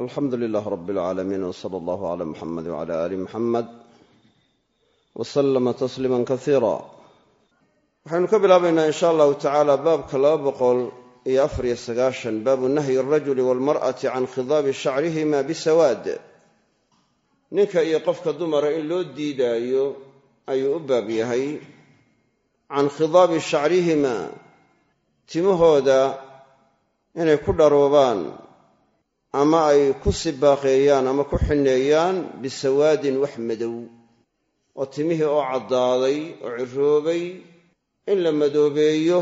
alxamdu lilaah rab alcaalamiin wsala allahu cala muxamed wcala aali muxamed wasalama tasliima kasiira waxaynu ka bilaabaynaa in sha allahu tacaala baabka laba boqol iyo afariyo sagaashan baabu nahyi alrajuli walmar'ati can khidaabi shacrihima bisawaad. Ninka iyo qofka dumara in loo diidaayo ayuu u baab yahay can khidaabi shacrihima timahooda inay ku dharoobaan ama ay ku sibaaqeeyaan ama ku xineeyaan bisawaadin wax madow oo timihii oo caddaaday oo ciroobay in la madoobeeyo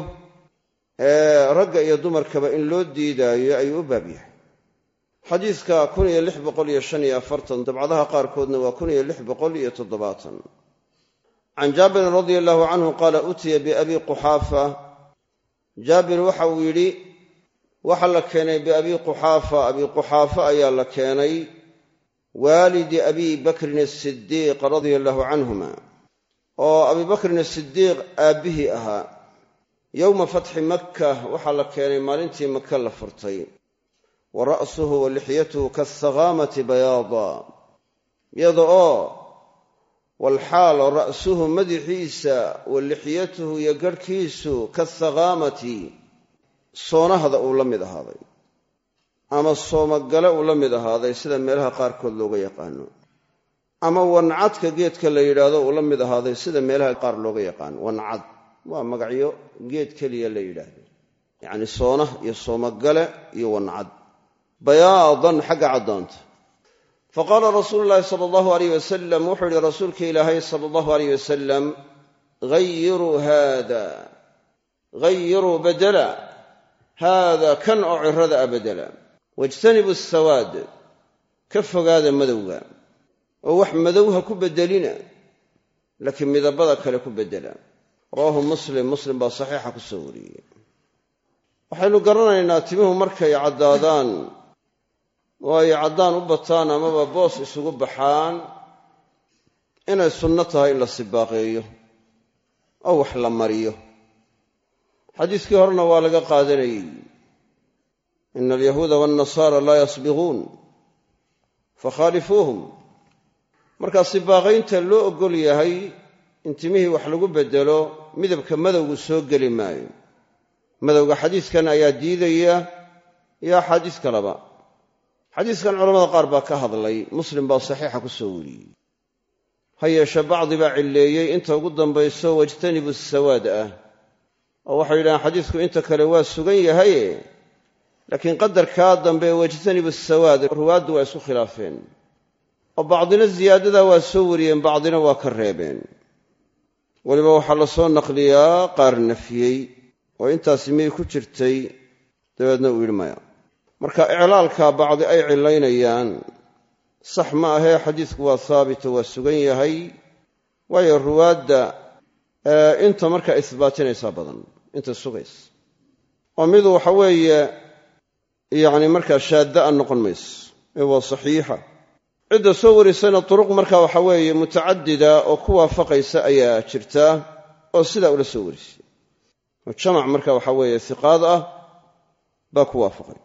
ee ragga iyo dumarkaba in loo diidaayo ayuu u baab yahay. Xadiidka dabcadaha qaarkoodna waa can jaabirin radia allahu canhu qaala utiya biabi quxaafa. Jaabir waxa uu yidhi waxaa la keenay biabi quxaafa. Abi quxaafa ayaa la keenay waalidi abi bakrin asidiiq radia allahu canhuma oo abi bakrin asidiiq aabbihii ahaa. Yowma fatxi makka waxaa la keenay maalintii maka la furtay. Wa ra'suhu wa lixyatuhu kaasakhaamati bayaada iyada oo walxaal ra'suhu madaxiisa wa lixyatuhu iyo garhkiisu kaasakhaamati soonahda uu la mid ahaaday ama soomagale uu la mid ahaaday sida meelaha qaarkood looga yaqaano ama wancadka geedka la yidhaahdo uu la mid ahaaday sida meelaha qaar looga yaqaano. Wancad waa magacyo geed keliya la yidhaahdo. Yacni soonah iyo soomagale iyo wancad. Bayaadan xagga caddaanta fa qaala rasuulu llaahi sala allahu aleyh wasalam wuxuu yihi rasuulka ilaahay sala allahu aleyh wasalam hayiruu haada hayiruu badela haada kan oo cirada a bedela wajtanibu asawaad ka fogaada madowga oo wax madow ha ku beddelina laakiin midabada kale ku beddela rawaahu muslim muslim baa saxiixa ku soo wariyey waxaynu garanaynaa timuhu markay caddaadaan oo ay caddaan u bataan amaba boos isugu baxaan inay sunno tahay in la sibaaqeeyo oo wax la mariyo xadiiskii horena waa laga qaadanayey. Ina alyahuuda waannasaara laa yasbiquun fakhaalifuuhum markaa sibaaqaynta loo oggol yahay in timihii wax lagu beddelo midabka madowgu soo geli maayo. Madowga xadiiskan ayaa diidaya iyo axaadiis kaleba xadiiskan culamada qaar baa ka hadlay muslim baa saxiixa ku soo wariyey. Ha yeeshe bacdi baa cilleeyey inta ugu dambayso wajtanibu sawaad ah oo waxay yidhahaan xadiisku inta kale waa sugan yahaye laakiin qadarkaa dambe wajtanibu sawaad ruwaaddu waa isku khilaafeen. Oo bacdina ziyaadadaa waa soo wariyeen bacdina waa ka reebeen. Weliba waxaa la soo naqliyaa qaar nafiyey oo intaasi miyay ku jirtay dabeedna uu yidhi maya. Marka iclaalka bacdi ay cilaynayaan sax ma ahee xadiisku waa haabito waa sugan yahay waayo ruwaadda inta markaa isbaatinaysaa badan inta sugays. Oo midu waxa weeye yacni markaa shaadda'a noqon mayso ee waa saxiixa. Cidda soo warisayna turuq marka waxa weeye mutacadida oo ku waafaqaysa ayaa jirta oo sidaa ula soo warisay oo jamac marka waxa weeye hiqaad ah baa ku waafaqay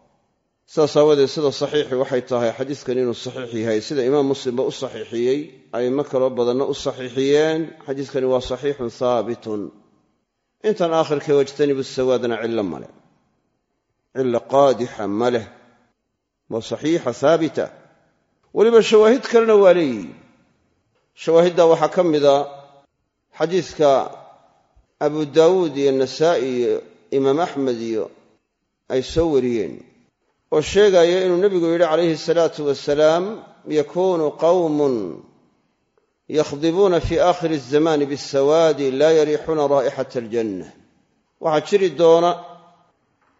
sidaas aawadeed sida saxiixi waxay tahay xadiiskan inuu saxiix yahay sida imaam muslimba u saxiixiyey a'immo kaloo badanna u saxiixiyeen xadiiskani waa saxiixun haabitun intan aakhirka wajtanibu sawaadna cillo male cilla qaadixa ma leh. Waa saxiixa haabita weliba shawaahid kalena waa leeyihi shawaahidda waxaa ka mida xadiiska abu daawuud iyo nasaa'i iyo imaam axmed iyo ay soo wariyeen oo sheegaya inuu nebigu yidhi calayhi salaatu wasalaam yakuunu qawmun yakhdibuuna fii aakhiri azamaani bisawaadi laa yariixuuna raa'ixata aljanna. Waxaa jiri doona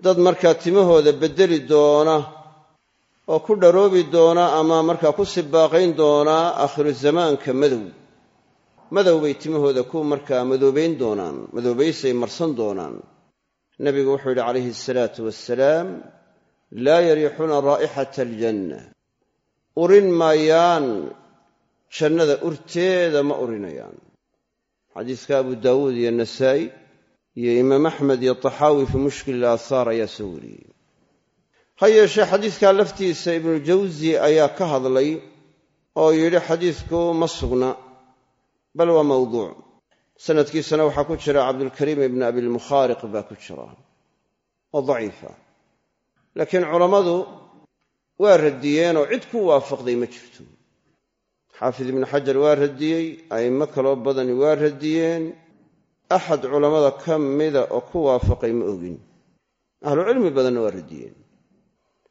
dad markaa timahooda beddeli doona oo ku dharoobi doona ama markaa ku sibaaqayn doona aakhiru zamaanka madow. Madow bay timahooda ku markaa madoobayn doonaan madoobaysay marsan doonaan. Nebigu wuxuu yidhi calayhi asalaatu wassalaam laa yariixuuna raa'ixata aljanna. Urin maayaan jannada urteeda ma urinayaan. Xadiiska abu daawuud iyo nasaa'i iyo imaam axmed iyo taxaawi fii mushkil ilaahaar ayaa soo wariyey. Ha yeeshee xadiidkaa laftiisa ibnujawsi ayaa ka hadlay oo yidhi xadiidku ma sugna bal waa mawduuc. Sanadkiisana waxaa ku jira cabdulkariim ibni abilmukhaariq baa ku jira oo daciifa laakiin culammadu waa radiyeen oo cid ku waafaqday ma jirto. Xaafid ibnu xajar waa radiyey a'immo kaloo badani waa radiyeen. Axad culammada ka mida oo ku waafaqay ma ogin. Ahlucilmi badanna waa radiyeen.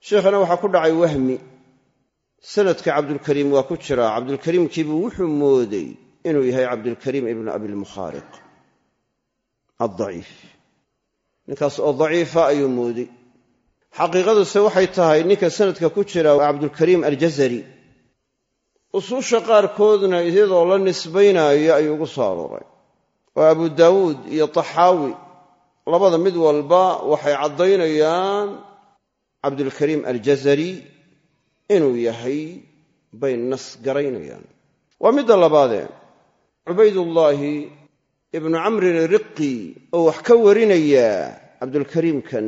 Sheikhana waxaa ku dhacay wahmi. Sanadka cabdulkariim waa ku jiraa cabdulkariimkiibuu wuxuu mooday inuu yahay cabdulkariim ibnu abilmukhaariq addaciif. Ninkaas oo daciifa ayuu mooday xaqiiqaduse waxay tahay ninka sanadka ku jira waa cabdulkariim aljazari. Usuusha qaarkoodna iyadoo la nisbaynaayo ayuu ugu soo arooray. Oo abu daawuud iyo taxaawi labada mid walba waxay caddaynayaan cabdulkariim aljazari inuu yahay bay nas garaynayaan. Waa midda labaadee cubaydullaahi ibnu camrin riqi oo wax ka warinaya cabdulkariimkan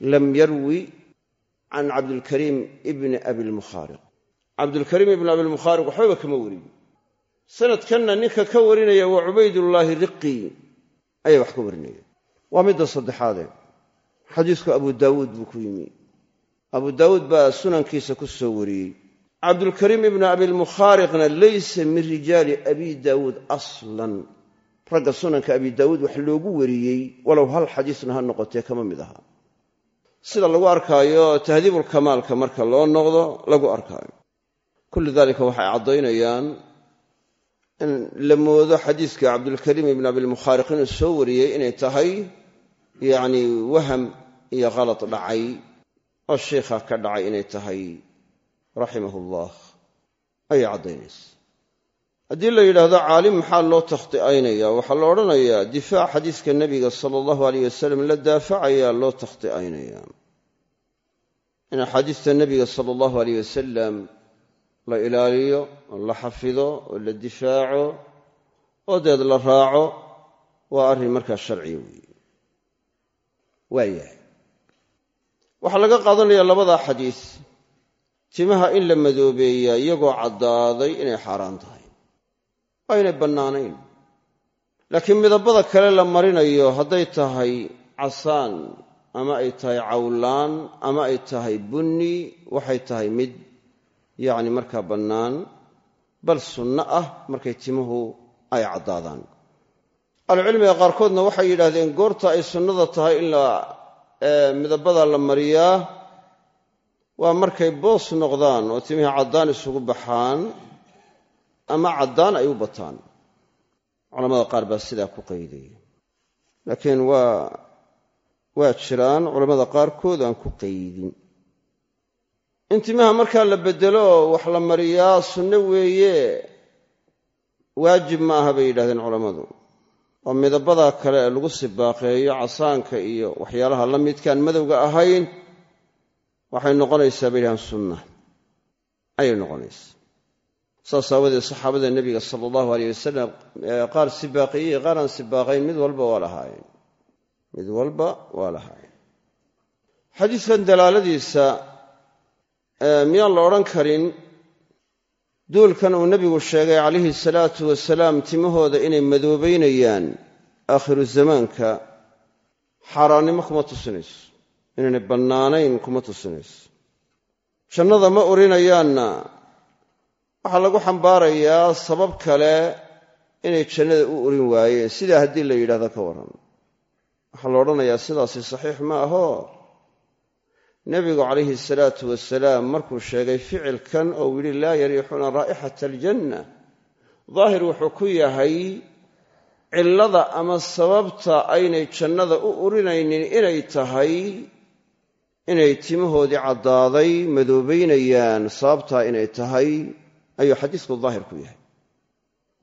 lam yarwi can cabdilkariim ibni abilmukhaariq cabdulkariim ibni abilmukhaariq waxbaba kama warin sanadkanna ninka ka warinaya waa cubaydullaahi riqi ayaa wax ka warinaya waa midda saddexaadee xadiisku abu daawuud buu ku yimi abu daawuud baa sunankiisa ku soo wariyey cabdulkariim ibnu abilmukhaariqna laysa min rijaali abi daawuud aslan ragga sunanka abi daawuud wax loogu wariyey walow hal xadiisna ha noqotee kama mid aha sida lagu arkaayo tahdiibulkamaalka marka loo noqdo lagu arkaayo. Kullu dalika waxay caddaynayaan in la moodo xadiiska cabdulkariim ibn abilmukhaariq inuu soo wariyey inay tahay yacni waham iyo khalad dhacay oo sheikha ka dhacay inay tahay raximahu llah ayay caddaynaysa haddii la yidhaahdo caalim maxaa loo takhti'aynaya waxaa la odhanayaa difaac xadiiska nebiga sala allahu aleyh wasalam la daafacayaa loo takhti'aynaya in axaadiista nebiga sala allahu aleyh wasalam la ilaaliyo oo la xafido oo la difaaco oo deed la raaco waa arrin markaa sharciya weeye. Waayahay waxaa laga qaadanayaa labadaa xadiis timaha in la madoobeeyaa iyagoo caddaaday inay xaaraan tahay aynay bannaanayn. Laakiin midabada kale la marinayo hadday tahay casaan ama ay tahay cawlaan ama ay tahay bunni waxay tahay mid yacni markaa bannaan bal sunno ah markay timuhu ay caddaadaan. Ahlucilmiga qaarkoodna waxay yidhahdeen goorta ay sunnada tahay in la midabada la mariyaa waa markay boos noqdaan oo timihii caddaan isugu baxaan ama caddaan ay u bataan. Culamada qaar baa sidaa ku qaydaya laakiin waa waa jiraan culammada qaarkood aan ku qaydin in timaha markaa la beddelo wax la mariyaa sunno weeye waajib ma aha bay yidhahdeen culammadu oo midabada kale ee lagu sibaaqeeyo casaanka iyo waxyaalaha la midkaan madowga ahayn waxay noqonaysaa bay yidhahdeen sunna. Ayay noqonaysaa saas aawadeed saxaabada nebiga sala allahu aleyh wasalam qaar sibaaqiyey qaar aan sibaaqayn mid walba waa lahaayeen mid walba waa lahaayeen xadiiskan dalaaladiisa miyaan la odhan karin duulkan uu nebigu sheegay calayhi salaatu wasalaam timahooda inay madoobaynayaan aakhiru zamaanka xaaraannimo kuma tusinayso. Inaynay bannaanayn kuma tusinayso. Jannada ma urinayaanna waxaa lagu xambaarayaa sabab kale inay jannada u urin waayeen. Sidaa haddii la yidhahdo ka warran. Waxaa la odhanayaa sidaasi saxiix ma aho? Nebigu calayhi salaatu wasalaam markuu sheegay ficilkan oo uu yidhi laa yariixuuna raa'ixata aljanna. Daahir wuxuu ku yahay cillada ama sababta aynay jannada u urinaynin inay tahay inay timahoodii caddaaday madoobaynayaan sababtaa inay tahay ayuu xadiisku daahir ku yahay.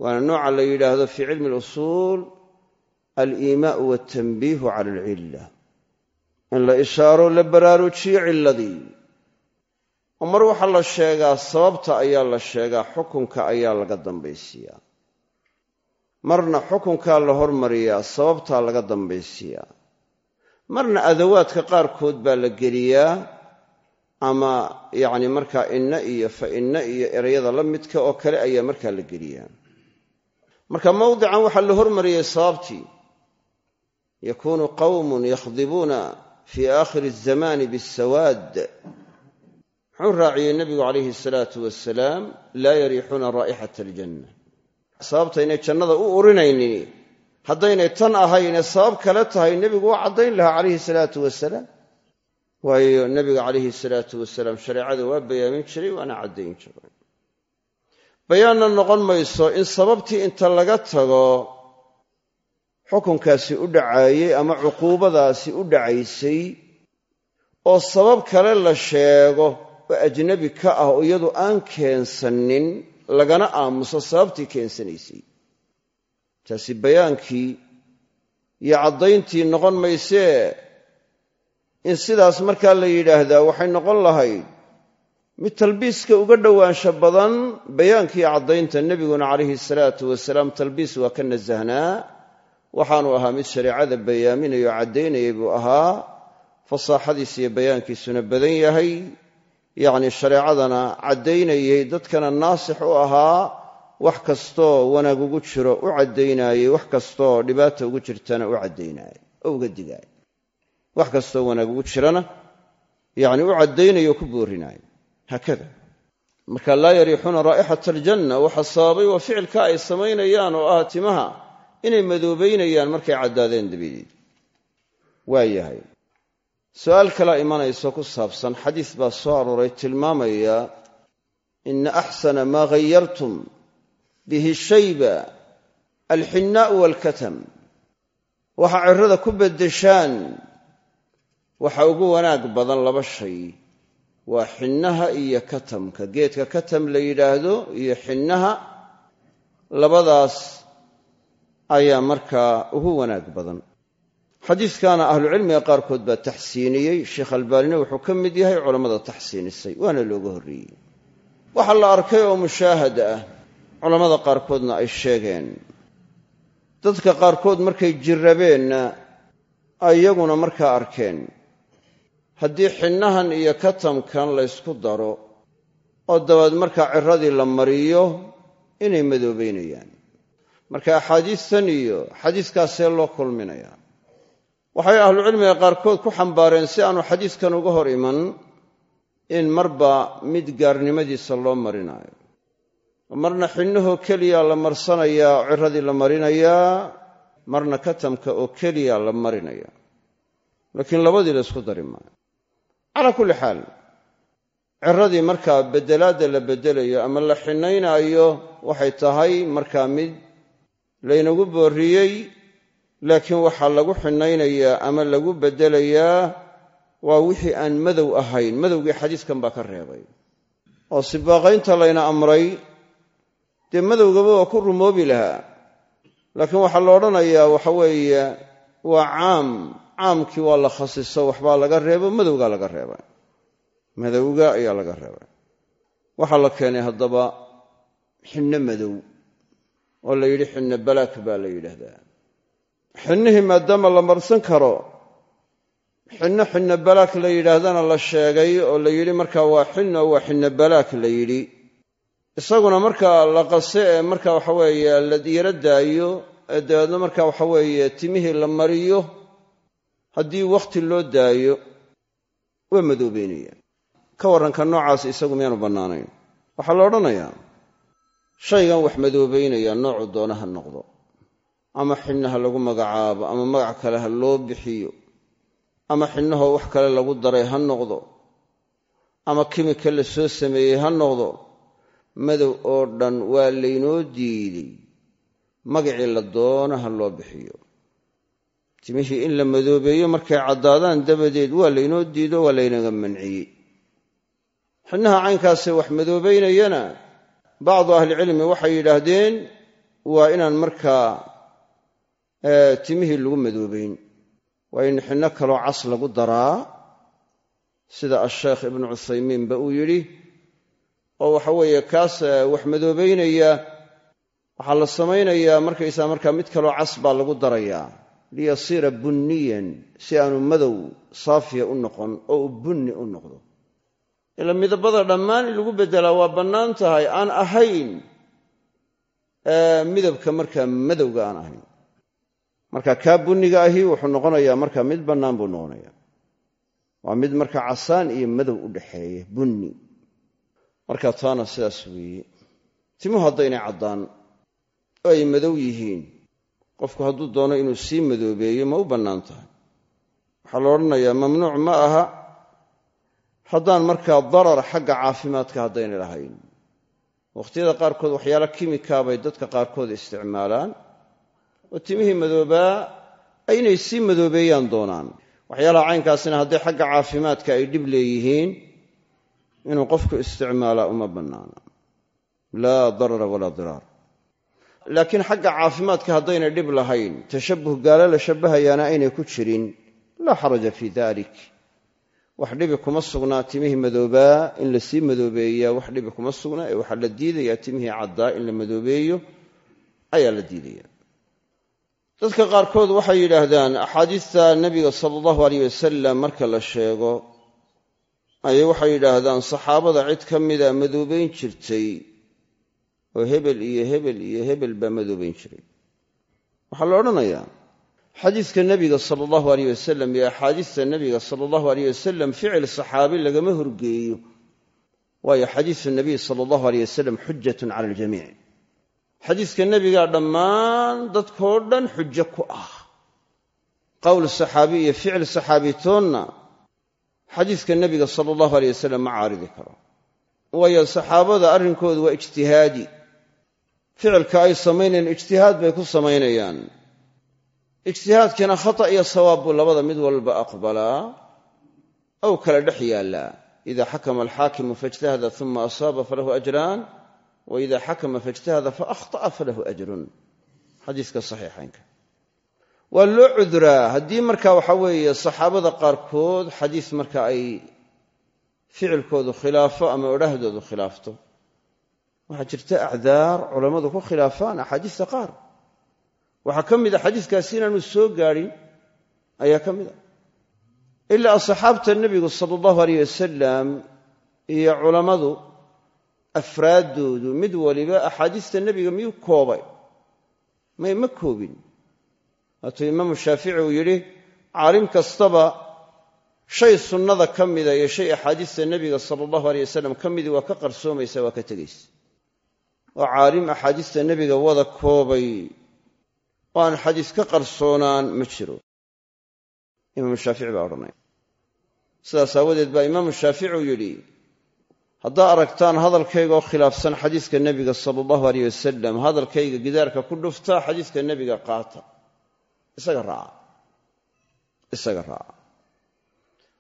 Waana nooca la yidhaahdo fii cilmi alusuul aliimaau waltanbiihu cala alcilla. In la ishaaro la baraarujiyo cilladii. Oo mar waxaa la sheegaa sababta ayaa la sheegaa xukunka ayaa laga dambaysiiyaa marna xukunkaa la hormariyaa sababtaa laga dambaysiiyaa marna adawaadka qaarkood baa la geliyaa ama yacni markaa inna iyo fa inna iyo erayada la midka oo kale ayaa markaa la geliyaa marka mawdican waxaa la hormariyey sababtii yakuunu qawmun yakhdibuuna fii aakhiri azamaani bisawaad muxuu raaciyey nebigu calayhi salaatu wasalaam laa yariixuuna raa'ixata aljanna. Sababta inay jannada u urinaynin haddaynay tan ahayne sabab kale tahay nebigu waa caddayn lahaa calayhi salaatu wasalaam waayo nebiga calayhi salaatu wasalaam shareecada waa bayaamin jiray waana caddayn jiray. Bayaanna noqon mayso in sababtii inta laga tago xukunkaasi u dhacaayey ama cuquubadaasi u dhacaysay oo sabab kale la sheego oo ajnabi ka ah oo iyadu aan keensanin lagana aamuso sababtii keensanaysay. Taasi bayaankii iyo caddayntii noqon maysee in sidaas markaa la yidhaahdaa waxay noqon lahayd mid talbiiska uga dhowaansho badan bayaankii caddaynta nebiguna calayhi salaatu wasalaam talbiis waa ka nasahnaa. Waxaanu ahaa mid shareecada bayaaminaya oo caddaynayay buu ahaa. Fasaaxadiis iyo bayaankiisuna badan yahay. Yacni shareecadana caddaynayay dadkana naasix u ahaa. Wax kastoo wanaag ugu jiro u caddaynaayey wax kastoo dhibaata ugu jirtana u caddaynaayey oo uga digaayay wax kastoo wanaag ugu jirana yacni u caddaynayo ku boorinaaya haakada. Marka laa yariixuuna raa'ixata aljanna waxa sababay waa ficilka ay samaynayaan oo ah timaha inay madoobaynayaan markay caddaadeen dabadeed waa yahay su'aal kalaa imanayso ku saabsan xadiis baa soo arooray tilmaamaya ina axsana maa ghayartum bihi shayba alxinnaa'u waalkatam. Waxaa cirrada ku beddeshaan waxa ugu wanaag badan laba shay. Waa xinnaha iyo katamka. Geedka katam la yidhaahdo iyo xinnaha labadaas ayaa markaa ugu wanaag badan. Xadiiskana ahlucilmiga qaarkood baa taxsiiniyey. Sheekh albaanina wuxuu ka mid yahay culammada taxsiinisay waana looga horreeyey. Waxaa la arkay oo mushaahad ah culammada qaarkoodna ay sheegeen. Dadka qaarkood markay jirrabeenna ay iyaguna markaa arkeen haddii xinnahan iyo katamkan laysku daro oo dabeed markaa cirradii la mariyo inay madoobaynayaan. Marka axaadiistan iyo xadiiskaasee loo kulminayaa waxay ahlucilmiga qaarkood ku xambaareen si aanu xadiiskan uga hor iman in marba mid gaarnimadiisa loo marinaayo marna xinnahoo keliya la marsanayaa ciradii la marinayaa marna katamka oo keliya la marinaya laakiin labadii la ysku dari maayo calaa kulli xaal ciradii markaa beddelaadda la beddelayo ama la xinaynaayo waxay tahay markaa mid laynagu boorriyey laakiin waxaa lagu xinaynayaa ama lagu beddelayaa waa wixii aan madow ahayn. Madowgii xadiiskan baa ka reebay. Oo sibaaqaynta layna amray dee madowgaba waa ku rumoobi lahaa. Laakiin waxaa la odhanayaa waxa weeye waa caam caamkii waa la khasiso waxbaa laga reebo madowgaa laga reebay. Madowga ayaa laga reebay. Waxaa la keenay haddaba xinno madow oo la yidhi xinno balaak baa la yidhaahdaa. Xinnihii maadaama la marsan karo xinno xinno balaak la yidhaahdana la sheegay oo la yidhi markaa waa xinno waa xinno balaak la yidhi. Isaguna markaa la qase ee marka waxaweeye la yaro daayo ee dabeedna marka waxaweeye timihii la mariyo haddii wakhti loo daayo waa madoobeynaya ka warranka noocaas isagu miyaanu bannaanayn. Waxaa la odhanayaa shaygan wax madoobaynaya noocu doona ha noqdo. Ama xinnaha lagu magacaabo ama magac kale ha loo bixiyo. Ama xinnahoo wax kale lagu daray ha noqdo. Ama kimika la soo sameeyey ha noqdo. Madow oo dhan waa laynoo diiday magacii la doono ha loo bixiyo timihii in la madoobeeyo markay caddaadaan dabadeed waa laynoo diido waa laynaga manciyey. Xinnaha caynkaase wax madoobaynayana bacdu ahlicilmi waxay yidhaahdeen waa inaan markaa timihii lagu madoobayn. Waa in xinno kaloo cas lagu daraa. Sida asheekh ibnu cuthaymiinba uu yidhi oo waxa weeye kaas wax madoobaynaya waxaa la samaynayaa markaysaa markaa mid kaloo cas baa lagu darayaa liyasiira bunniyan si aanu madow saafiya u noqon oo uu bunni u noqdo. Ila midabada dhammaan in lagu beddelaa waa bannaan tahay aan ahayn midabka markaa madowga aan ahayn. Marka kaa bunniga ahi wuxuu noqonayaa markaa mid bannaan buu noqonaya waa mid markaa casaan iyo madow u dhaxeeya bunni. Marka taana sidaas weeye. Timuhu haddaynay caddaan oo ay madow yihiin qofku hadduu doono inuu sii madoobeeyo ma u bannaan tahay. Waxaa la odhanayaa mamnuuc ma aha. Haddaan markaa darar xagga caafimaadka haddaynay lahayn. Wakhtiyada qaarkood waxyaala kimika bay dadka qaarkood isticmaalaan. Oo timihii madoobaa aynay sii madoobeeyaan doonaan. Waxyaalaha caynkaasina hadday xagga caafimaadka ay dhib leeyihiin inuu qofku isticmaalaa uma bannaana. Laa darara walaa diraar laakiin xagga caafimaadka haddaynay dhib lahayn tashabbuh gaalo la shabbahayaana aynay ku jirin laa xaraja fii dalik. Wax dhibi kuma sugnaa timihii madoobaa in la sii madoobeeyaa. Wax dhibi kuma sugnaa ee waxaa la diidayaa timihii caddaa in la madoobeeyo ayaa la diidaya dadka qaarkood waxay yidhaahdaan axaadiista nebiga sala allahu aleyh wasalam marka la sheego ayay waxay yidhaahdaan saxaabada cid ka mida madoobayn jirtay oo hebel iyo hebel iyo hebel baa madoobayn jiray. Waxaa la odhanayaa xadiiska nebiga sala allahu aleyh wasalam iyo axaadiista nebiga sala allahu aleyh wasalam ficil saxaabi lagama horgeeyo waayo xadiisu nabiy sala allahu aleyh wasalam xujatun cala aljamiic. Xadiiska nebigaa dhammaan dadkoo dhan xujo ku ah. Qowl saxaabi iyo ficil saxaabitoonna xadiiska nebiga sala allahu aleyh wasalam ma caaridi karo. Waayo saxaabada arrinkoodu waa ijtihaadi ficilka ay samaynayaan ijtihaad bay ku samaynayaan. Ijtihaadkiina khata iyo sawaab buu labada mid walba aqbalaa ow kala dhex yaallaa ida xakama alxaakimu faijtahada uma asaaba falahu ajraan wa ida xakama faijtahada faahطa'a falahu ajrun. Xadiiska saxiixaynka. Waa loo cudraa. Haddii marka waxa weeye saxaabada qaarkood xadiis marka ay ficilkoodu khilaafo ama odhahdoodu khilaafto waxaa jirta acdaar culammadu ku khilaafaan axaadiista qaar. Waxaa ka mid a xadiiskaasi inaanu soo gaadhin ayaa ka mid a. Ilaa asxaabta nebigu sala allahu aleyh wasalam iyo culammadu afraaddoodu mid waliba axaadiista nebiga miyuu koobay? May ma koobin? Waatuu imaamu shaafici uu yidhi caalim kastaba shay sunnada ka mida iyo shay axaadiista nebiga sala allahu aleyh wasalam ka midii waa ka qarsoomaysa waa ka tegaysa oo caalim axaadiista nebiga wada koobay oo aan xadiis ka qarsoonaan ma jiro. Imaamu shaafici baa odhanaya sidaas aawadeed baa imaamu shaafici uu yidhi haddaa aragtaan hadalkayga oo khilaafsan xadiiska nebiga sala allahu aleyh wasalam hadalkayga gidaarka ku dhufta xadiiska nebiga qaata. Isaga raaca. Isaga raaca.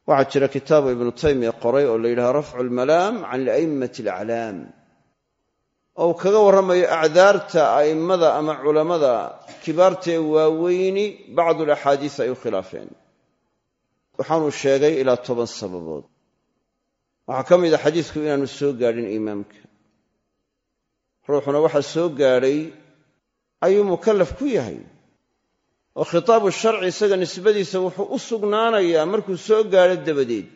Waxaa jira kitaabu ibnu taymiya qoray oo la yidhaha rafcu almalaam can lia'immati alaclaam oo kaga warramayo acdaarta a'immada ama culammada kibaartaee waaweyni bacdulaxaadiis ay u khilaafeen. Waxaanuu sheegay ilaa toban sababood. Waxaa ka mid a xadiisku inaanu soo gaadhin imaamka. Ruuxuna waxaa soo gaadhay ayuu mukallaf ku yahay oo khitaabu sharci isaga nisbadiisa wuxuu u sugnaanayaa markuu soo gaadho dabadeed.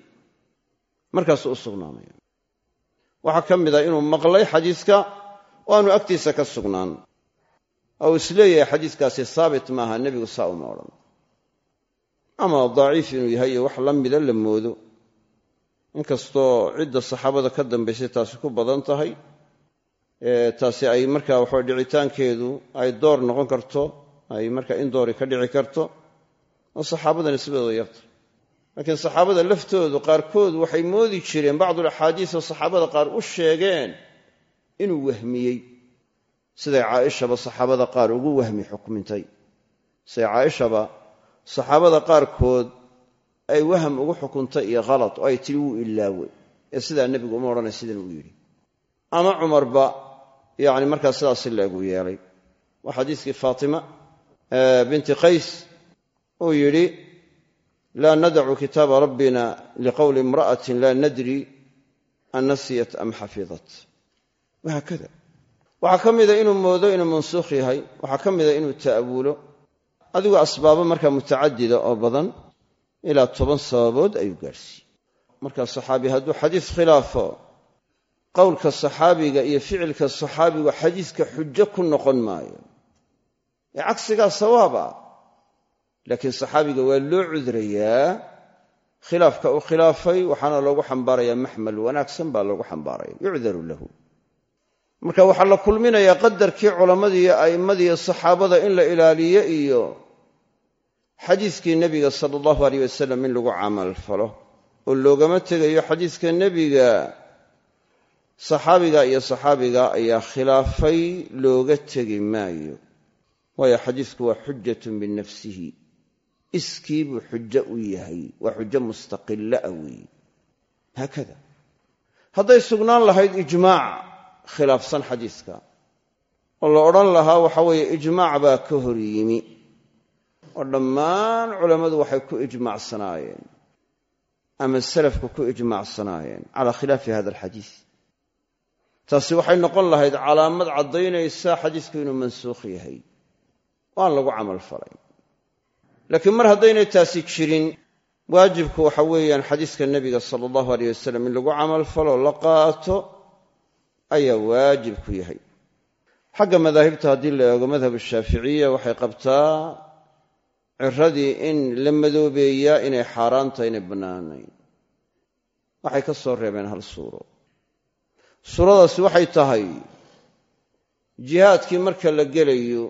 Markaasuu u sugnaanaya waxaa ka mid a inuu maqlay xadiiska oo aanu agtiisa ka sugnaan. Oo is leeyahay xadiiskaasi saabit maaha nebigu saa uma odhan. Ama daciif inuu yahay iyo wax la mida la moodo. Inkastoo cidda saxaabada ka dambaysay taasi ku badan tahay taasi ay marka waxaa dhicitaankeedu ay door noqon karto ay marka in doori ka dhici karto oo saxaabada nisbadooda yarta laakiin saxaabada laftoodu qaarkood waxay moodi jireen bacdulaxaadiis oo saxaabada qaar u sheegeen inuu wahmiyey. Siday caaishaba saxaabada qaar ugu wahmi xukmintay. Siday caaishaba saxaabada qaarkood ay waham ugu xukuntay iyo khalad oo ay tidhi wuu ilaawe ee sidaa nebigu uma odhanay sidan uu yidhi. Ama cumarba yacni markaa sidaasi leegu yeelay. Waa xadiiskii faatima binti qays uu yidhi laa nadacu kitaaba rabbina liqowli imra'atin laa nadri an nasiyat am xafidat wahaakada waxaa ka mida inuu moodo inuu mansuukh yahay. Waxaa ka mida inuu ta'awulo. Adigu asbaabo markaa mutacadida oo badan ilaa toban sababood ayuu gaadhsiiyey markaa saxaabi hadduu xadiis khilaafo qowlka saxaabiga iyo ficilka saxaabigu xadiiska xujo ku noqon maayo. Ee cagsigaa sawaaba. Laakiin saxaabiga waa loo cudrayaa. Khilaafka uu khilaafay waxaana loogu xambaarayaa maxmal wanaagsan baa loogu xambaaraya yucdaru lahu marka waxaa la kulminayaa qadarkii culammadii iyo saxaabada in la ilaaliyo iyo xadiiskii nebiga sala allahu aleyh wasalam in lagu camal falo oo loogama tegayo xadiiska nebiga saxaabiga iyo saxaabiga ayaa khilaafay looga tegi maayo. Waayo xadiisku waa xujatun binafsihi iskii buu xujo u yahay waa xujo mustaqilla ah weeye. Haakada. Hadday sugnaan lahayd ijmaac khilaafsan xadiiska. Oo la odhan lahaa waxa weeye ijmaac baa ka hor yimi. Oo dhammaan culammadu waxay ku ijmaacsanaayeen. Ama salafku ku ijmaacsanaayeen calaa khilaafi hada alxadiis. Taasi waxay noqon lahayd calaamad caddaynaysa xadiisku inuu mansuukh yahay. Waan lagu camal falay. Laakiin mar haddaynay taasi jirin waajibku waxa weeyaan xadiiska nebiga sala allahu aleyh wasalam in lagu camal falo la qaato ayaa waajib ku yahay. Xagga madaahibta haddii la eego madhabu shaaficiya waxay qabtaa ciradii in la madoobeeyaa inay xaaraan tahay inay bannaanayn. Waxay ka soo reebeen hal suuro. Suuradaasi waxay tahay jihaadkii marka la gelayo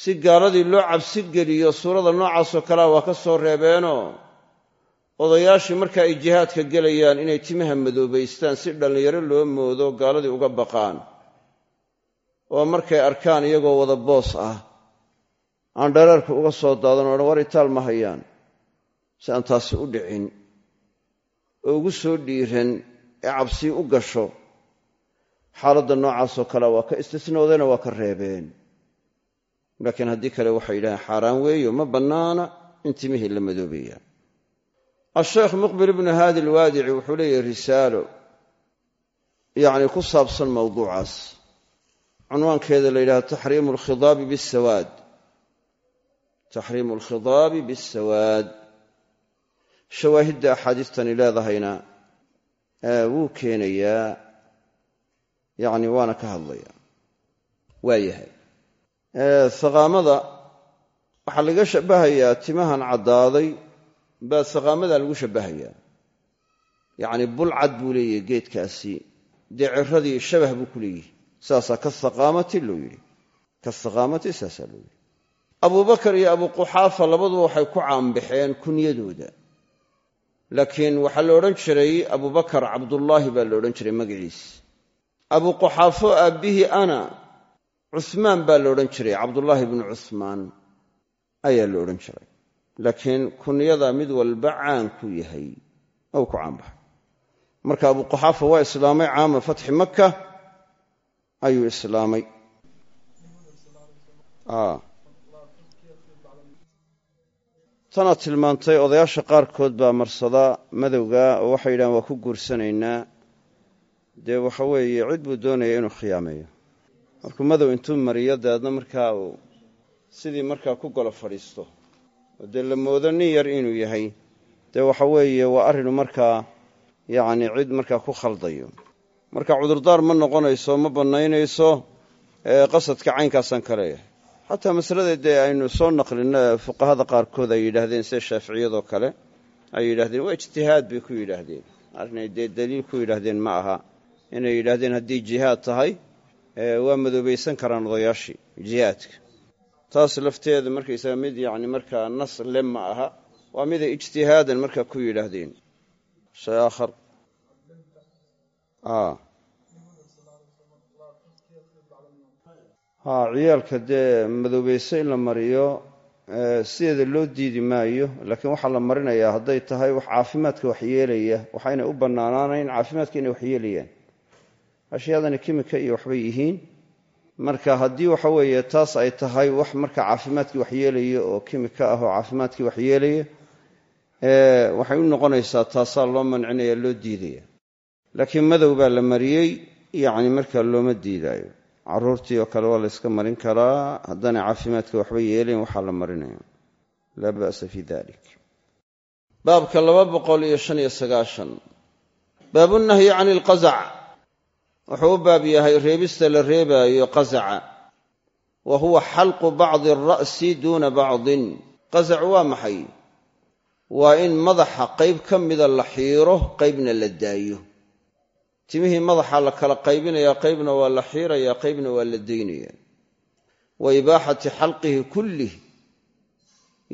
si gaaladii loo cabsi geliyo suurada noocaasoo kalea waa ka soo reebeenoo odayaashii marka ay jihaadka gelayaan inay timaha madoobaystaan si dhallinyaro loo moodo gaaladii uga baqaan. Oo markay arkaan iyagoo wada boos ah. Aan dhareerka uga soo daadan o dhan war itaal ma hayaan si aan taasi u dhicin. Oo ugu soo dhiiran ee cabsii u gasho xaaladda noocaasoo kale waa ka istisnoodeenoo waa ka reebeen. Laakiin haddii kale waxay yidhahdeen xaaraan weeyo ma bannaana in timihii la madoobeeya asheekh muqbil ibnu haadi alwaadici wuxuu leeyahy risaalo yacni ku saabsan mawduucaas. Cunwaankeeda la yidhahdo taxriimu alkhidaabi bisawaad taxriimu alkhidaabi bisawaad shawaahidda axaadiistani leedahayna wuu keenayaa yacni waana ka hadlaya. Waa yahay. Haqaamada waxaa laga shabbahayaa timahan caddaaday baa haqaamadaa lagu shabbahayaa yacni bulcad buu leeyahy geedkaasi. Dee ciradii shabah buu ku leeyihi saasaa kahaqaamati loo yidhi. Kahaqaamati saasaa loo yidhi. Abubakar iyo abu quxaafa labaduba waxay ku caanbaxeen kunyadooda. Laakiin waxaa la odhan jiray abubakar cabdullaahi baa la odhan jiray magaciis. Abu quxaafo aabbihii ana cuhmaan baa la odhan jiray cabdullaahi bnu cuhmaan ayaa la odhan jiray laakiin kunyada mid walba caan ku yahay ou ku caanbaxay marka abu quxaafa waa islaamay caama fatxi makka ayuu islaamay. Tanaad tilmaantay odayaasha qaarkood baa marsada madowga oo waxay yidhahaan waa ku guursanaynaa. Dee waxa weeye cid buu doonaya inuu khiyaameeyo markuu madow intuu mariyo dabeedna markaa sidii markaa ku golo fadhiisto dee la moodo nin yar inuu yahay. Dee waxa weeye waa arrinu markaa yacni cid markaa ku khaldayo. Marka cudurdaar ma noqonayso ma bannaynayso qasadka caynkaasaan ka xataa masalada dee aynu soo naqlino fuqahada qaarkood ay yidhaahdeen sida shaaficiyadoo kale ay yidhahdeen waa ijtihaad bay ku yidhaahdeen. Arrinay dee daliil ku yidhaahdeen ma aha. Inay yidhaahdeen haddii jihaad tahay waa madoobaysan karaan odayaashii jihaadka taas lafteeda markaysaga mid yacni markaa nas le ma aha waa miday ijtihaadan markaa ku yidhaahdeen. Shay aakhar. Ha ciyaalka dee madoobayso in la mariyo sideeda loo diidi maayo laakiin waxaa la marinayaa hadday tahay wax caafimaadka waxyeelaya waxayna u bannaanaanayn caafimaadka inay waxyeelayaan ashyaadani kimika iyo waxbay yihiin marka haddii waxa weeye taas ay tahay wax marka caafimaadkii waxyeelaya oo kimika ah oo caafimaadkii waxyeelaya waxay u noqonaysaa taasaa loo mancinaya loo diidaya. Laakiin madow baa la mariyey yacni markaa looma diidaayo. Carruurtii oo kale waa la yska marin karaa haddaanay caafimaadka waxba yeelayn waxaa la marinaya laa ba'sa fii dalik. Baabka laba boqol iyo shan iyo sagaashan. Baabunahyi can ilqazac wuxuu u baab yahay reebista la reebaayo qazaca wa huwa xalqu bacdi alra'si duuna bacdin. Qazac waa maxay? Waa in madaxa qayb ka mida la xiiro qaybna la daayo. Timihii madaxa la kala qaybinayaa qaybna waa la xiirayaa qaybna waa la daynaya wa ibaaxati xalqihi kullih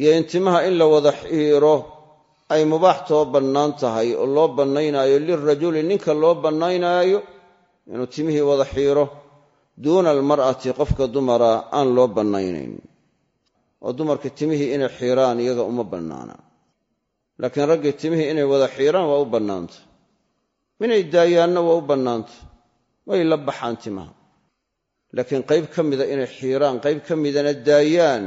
iyo in timaha in la wada xiiro ay mubaaxtoo bannaan tahay oo loo bannaynaayo lirajuli ninka loo bannaynaayo inuu timihii wada xiiro duuna almar'ati qofka dumara aan loo bannaynayn. Oo dumarka timihii inay xiiraan iyaga uma bannaana. Laakiin raggii timihii inay wada xiiraan waa u bannaanta. Minay daayaanna waa u bannaanta. Way la baxaan timaha. Laakiin qayb ka mida inay xiiraan qayb ka midana daayaan.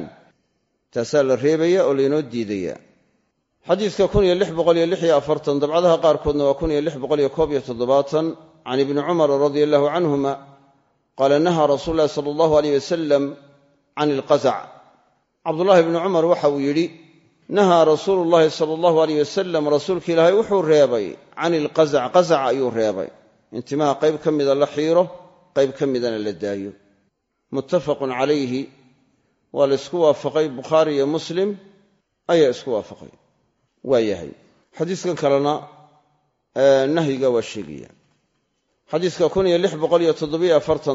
Taasaa la reebaya oo laynoo diidaya xadiidka dabcadaha qaarkoodna waa can ibni cumar radia allahu canhuma qaala nahaa rasuulu ulahi sala allahu aleyh wasalam can ilqazac cabdullaahi bni cumar waxa uu yidhi nahaa rasuulu llahi sala allahu aleyh wasalam rasuulka ilaahay wuxuu reebay can ilqazac qazaca ayuu reebay in timaha qayb ka mida la xiiro qayb ka midana la daayo muttafaqun calayhi waa la isku waafaqay bukhaari iyo muslim ayaa isku waafaqay waa yahay xadiiska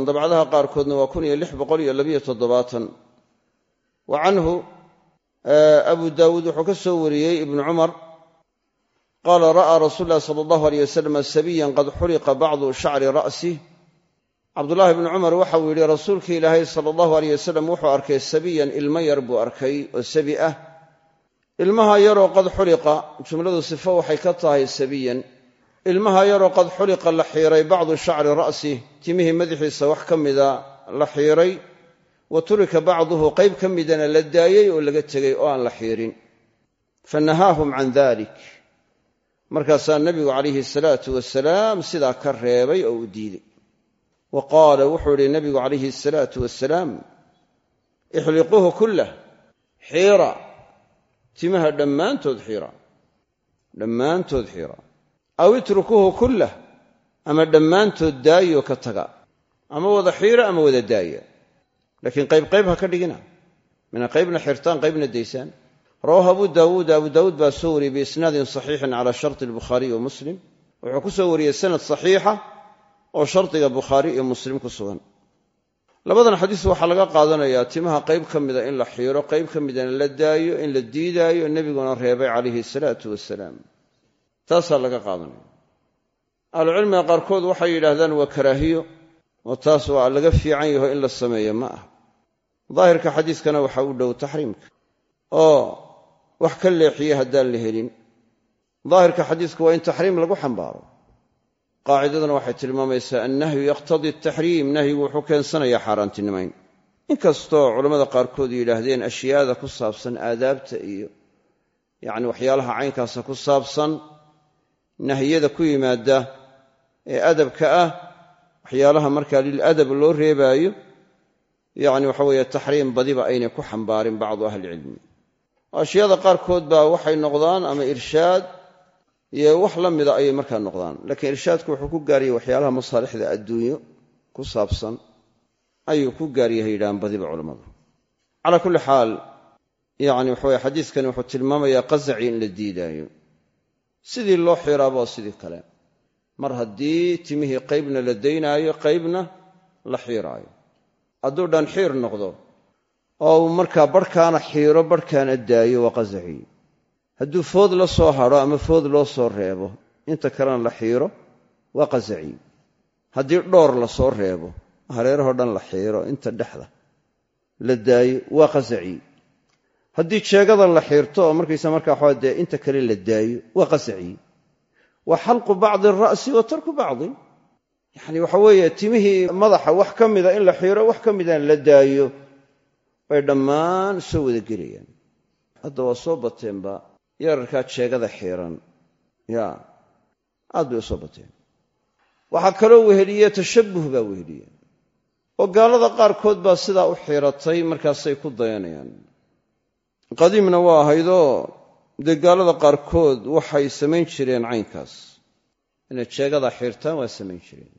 dabcadaha qaarkoodna waa wa canhu abu daawuud wuxuu ka soo wariyey ibnu cumar. Qaala ra'aa rasuul lahi sala allahu aleyh wasalam sabiyan qad xuliqa bacdu shacri ra'sih cabdullaahi bnu cumar waxau yidhi rasuulka ilaahay sala allahu aleyh wasalam wuxuu arkay sabiyan ilmo yar buu arkay oo sabi ah. Ilmaha yaroo qad xuliqa jumladu sifo waxay ka tahay sabiyan ilmaha yaroo qad xuliqa la xiiray bacdu shacri ra'sih timihii madaxiisa wax ka mida la xiiray. Wa turika bacduhu qayb ka midana la daayey oo laga tegey oo aan la xiirin. Fa nahaahum can dalik markaasaa nebigu calayhi salaatu wasalaam sidaa ka reebay oo u diiday. Wa qaala wuxuu idhi nebigu calayhi asalaatu wasalaam ixliquuhu kullah xiira. Timaha dhammaantood xiira. Dhammaantood xiira aw itrukuuhu kullah ama dhammaantood daayo ka taga ama wada xiira ama wada daaya laakiin qayb ha ka dhigina. Mina qaybna xirtaan qaybna daysaan. Rawahu abu daawuud abu daawuud baa soo wariyey biisnaadin saxiixin cala sharti albukhaariy wa muslim. Wuxuu ku soo wariyey sanad saxiixa oo shardiga bukhaari iyo muslim ku sugan. Labadan xadiis waxaa laga qaadanayaa timaha qayb ka mida in la xiiro qayb ka midana la daayo in la diidaayo nebiguna reebay calayhi salaatu wasalaam taasaa laga qaadanaya. Ahlucilmiga qaarkood waxay yidhaahdaan waa karaahiyo oo taas waa laga fiican yaho in la sameeyo ma ah daahirka xadiiskana waxa u dhow taxriimka oo wax ka leexiye haddaan la helin. Daahirka xadiisku waa in taxriim lagu xambaaro. Qaacidaduna waxay tilmaamaysaa annahyu yaqtadii ataxriim nahyigu wuxuu keensanayaa xaaraantinimayn. Inkastoo culammada qaarkood yidhaahdeen ashyaada ku saabsan aadaabta iyo yacni waxyaalaha caynkaasa ku saabsan nahiyada ku yimaada ee adabka ah waxyaalaha markaa liladab loo reebaayo yacni waxa weeye taxriim badiba aynay ku xambaarin bacdu ahlicilmi ashyaada qaarkood baa waxay noqdaan ama irshaad iyo wax la mida ayay markaa noqdaan. Laakiin irshaadku wuxuu ku gaariyey waxyaalaha masaalixda adduunyo ku saabsan ayuu ku gaaryahay yidhahaan badiba culammadu calaa kulli xaal yacni waxaweye xadiiskani wuxuu tilmaamayaa qasaci in la diidaayo sidii loo xiraaba oo sidii kale. Mar haddii timihii qaybna la daynaayo qaybna la xiiraayo hadduu dhan xiir noqdo oo uu markaa barhkaana xiiro barhkaana daayo waa qasaci hadduu food la soo hadho ama food loo soo reebo inta kalena la xiiro waa qasaci haddii dhoor la soo reebo hareerahoo dhan la xiiro inta dhexda la daayo waa qasaci haddii jeegadan la xiirto oo markaysa markaa waxaa dee inta kale la daayo waa qasaci waa xalqu bacdi ara'si wa tarku bacdi. Yacni waxa weeye timihii madaxa wax ka mida in la xiiro wax ka midana la daayo bay dhammaan soo wada gelayaan. Hadda waa soo bateenba yararkaa jeegada xiiran ya aad bay u soo bateen. Waxaa kaloo weheliye tashabbuh baa weheliye oo gaalada qaarkood baa sidaa u xiiratay markaasay ku dayanayaan qadiimna waa ahaydoo dee gaalada qaarkood waxay samayn jireen caynkaas. Inay jeegada xiirtaan waa samayn jireen.